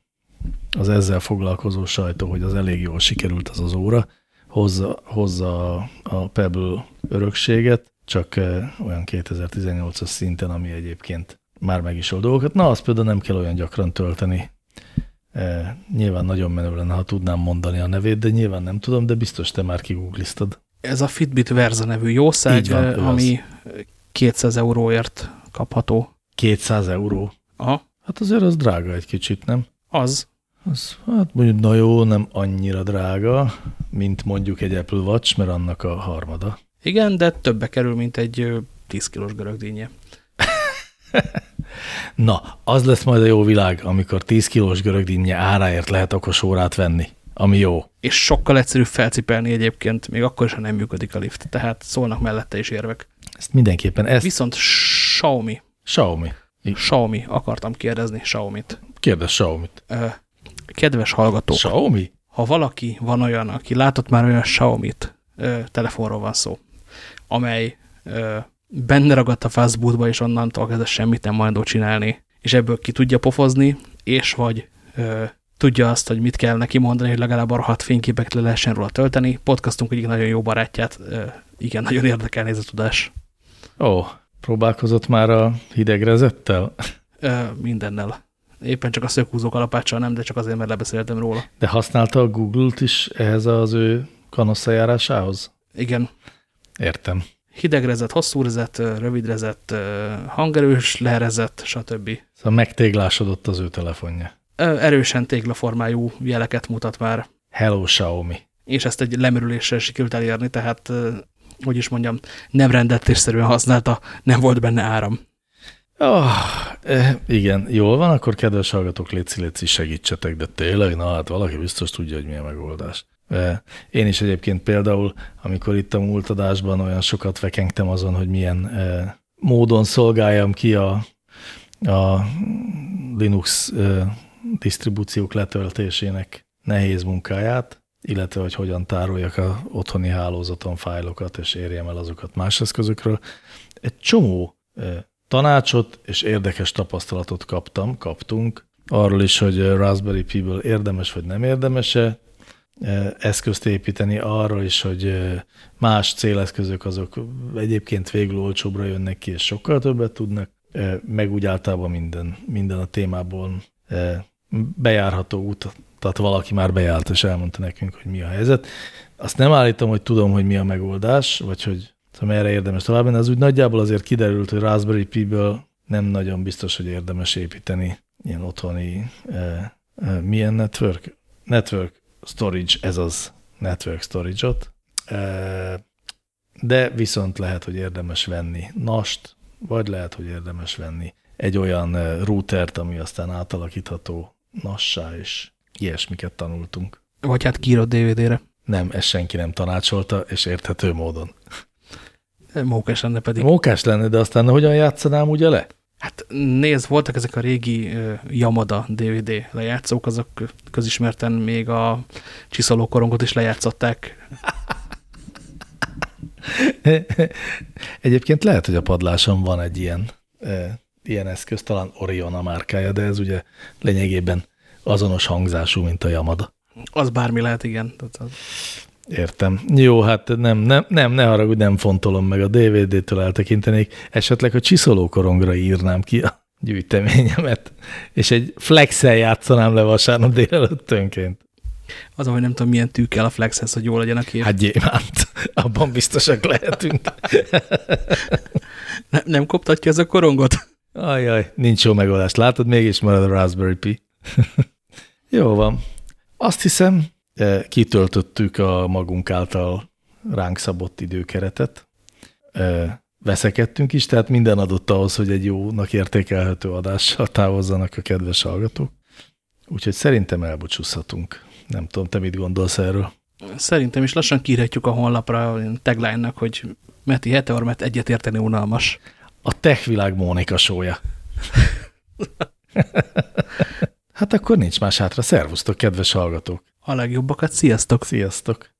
[SPEAKER 2] az ezzel foglalkozó sajtó, hogy az elég jól sikerült az az óra, hozza, hozza a Pebble örökséget, csak olyan 2018-as szinten, ami egyébként már meg is old dolgokat. Na, azt például nem kell olyan gyakran tölteni. Nyilván nagyon menő lenne, ha tudnám mondani a nevét, de nyilván nem tudom, de biztos te már kigoogliztad.
[SPEAKER 1] Ez a Fitbit Verza nevű jószág, van, ami az. 200 euróért kapható.
[SPEAKER 2] 200 euró?
[SPEAKER 1] Aha.
[SPEAKER 2] Hát azért az drága egy kicsit, nem?
[SPEAKER 1] Az.
[SPEAKER 2] Az, hát mondjuk, na jó, nem annyira drága, mint mondjuk egy Apple Watch, mert annak a harmada.
[SPEAKER 1] Igen, de többe kerül, mint egy 10 kilós görögdínje.
[SPEAKER 2] na, az lesz majd a jó világ, amikor 10 kilós görögdínje áráért lehet okos órát venni, ami jó.
[SPEAKER 1] És sokkal egyszerűbb felcipelni egyébként, még akkor is, ha nem működik a lift. Tehát szólnak mellette is érvek.
[SPEAKER 2] Ezt mindenképpen. Ezt...
[SPEAKER 1] Viszont Xiaomi.
[SPEAKER 2] Xiaomi.
[SPEAKER 1] Xiaomi, akartam kérdezni Xiaomi-t.
[SPEAKER 2] Kérdez Xiaomi-t.
[SPEAKER 1] Kedves hallgatók.
[SPEAKER 2] Xiaomi?
[SPEAKER 1] Ha valaki van olyan, aki látott már olyan Xiaomi-t, telefonról van szó, amely benne ragadt a fastbootba, és onnantól kezdve semmit nem majd csinálni, és ebből ki tudja pofozni, és vagy tudja azt, hogy mit kell neki mondani, hogy legalább arra hat fényképek le lehessen róla tölteni. Podcastunk egyik nagyon jó barátját, igen, nagyon érdekel ez a tudás.
[SPEAKER 2] Ó, próbálkozott már a hidegrezettel?
[SPEAKER 1] Mindennel. Éppen csak a szöghúzó kalapáccsal nem, de csak azért, mert lebeszéltem róla.
[SPEAKER 2] De használta a Google-t is ehhez az ő kanosszajárásához?
[SPEAKER 1] Igen.
[SPEAKER 2] Értem.
[SPEAKER 1] Hidegrezett, hosszúrezett, rövidrezett, hangerős, leherezett, stb.
[SPEAKER 2] Szóval megtéglásodott az ő telefonja.
[SPEAKER 1] Erősen téglaformájú jeleket mutat már.
[SPEAKER 2] Hello Xiaomi.
[SPEAKER 1] És ezt egy lemerüléssel sikerült elérni, tehát, hogy is mondjam, nem rendeltésszerűen használta, nem volt benne áram.
[SPEAKER 2] Oh, eh, igen, jól van, akkor kedves hallgatók, léci, léci, segítsetek, de tényleg, na hát valaki biztos tudja, hogy mi a megoldás. Én is egyébként például, amikor itt a múlt adásban olyan sokat vekengtem azon, hogy milyen módon szolgáljam ki a, a Linux disztribúciók letöltésének nehéz munkáját, illetve hogy hogyan tároljak a otthoni hálózaton fájlokat, és érjem el azokat más eszközökről. Egy csomó tanácsot és érdekes tapasztalatot kaptam, kaptunk, arról is, hogy Raspberry Pi-ből érdemes vagy nem érdemese eszközt építeni arra is, hogy más céleszközök azok egyébként végül olcsóbbra jönnek ki, és sokkal többet tudnak, meg úgy általában minden, minden a témából bejárható tehát valaki már bejárt, és elmondta nekünk, hogy mi a helyzet. Azt nem állítom, hogy tudom, hogy mi a megoldás, vagy hogy szóval erre érdemes tovább menni. Az úgy nagyjából azért kiderült, hogy Raspberry Pi-ből nem nagyon biztos, hogy érdemes építeni ilyen otthoni eh, eh, milyen network? Network storage, ez az network storage-ot, de viszont lehet, hogy érdemes venni NAST, vagy lehet, hogy érdemes venni egy olyan routert, ami aztán átalakítható nassá, és ilyesmiket tanultunk.
[SPEAKER 1] Vagy hát kiírod DVD-re.
[SPEAKER 2] Nem, ezt senki nem tanácsolta, és érthető módon.
[SPEAKER 1] Mókás lenne pedig.
[SPEAKER 2] Mókás lenne, de aztán hogyan játszanám ugye le?
[SPEAKER 1] Hát nézd, voltak ezek a régi Yamada DVD lejátszók, azok közismerten még a csiszolókorongot is lejátszották.
[SPEAKER 2] Egyébként lehet, hogy a padláson van egy ilyen, ilyen eszköz, talán Orion a márkája, de ez ugye lényegében azonos hangzású, mint a Yamada.
[SPEAKER 1] Az bármi lehet, igen.
[SPEAKER 2] Értem. Jó, hát nem, nem, nem ne haragudj, nem fontolom meg a DVD-től eltekintenék. Esetleg a csiszolókorongra írnám ki a gyűjteményemet, és egy flexel játszanám le vasárnap délelőttönként.
[SPEAKER 1] Az, hogy nem tudom, milyen tű kell a flexhez, hogy jó legyen a kép.
[SPEAKER 2] Hát gyémánt, abban biztosak lehetünk.
[SPEAKER 1] ne, nem koptatja ez a korongot?
[SPEAKER 2] Ajaj, nincs jó megoldás. Látod, mégis marad a Raspberry Pi. Jó van. Azt hiszem, eh, kitöltöttük a magunk által ránk szabott időkeretet. Eh, veszekedtünk is, tehát minden adott ahhoz, hogy egy jónak értékelhető adással távozzanak a kedves hallgatók. Úgyhogy szerintem elbúcsúzhatunk. Nem tudom, te mit gondolsz erről?
[SPEAKER 1] Szerintem is lassan kírhatjuk a honlapra tagline-nak, hogy Meti Heteormet egyetérteni unalmas.
[SPEAKER 2] A techvilág Mónika sója. hát akkor nincs más hátra. Szervusztok, kedves hallgatók!
[SPEAKER 1] A legjobbakat, sziasztok!
[SPEAKER 2] Sziasztok!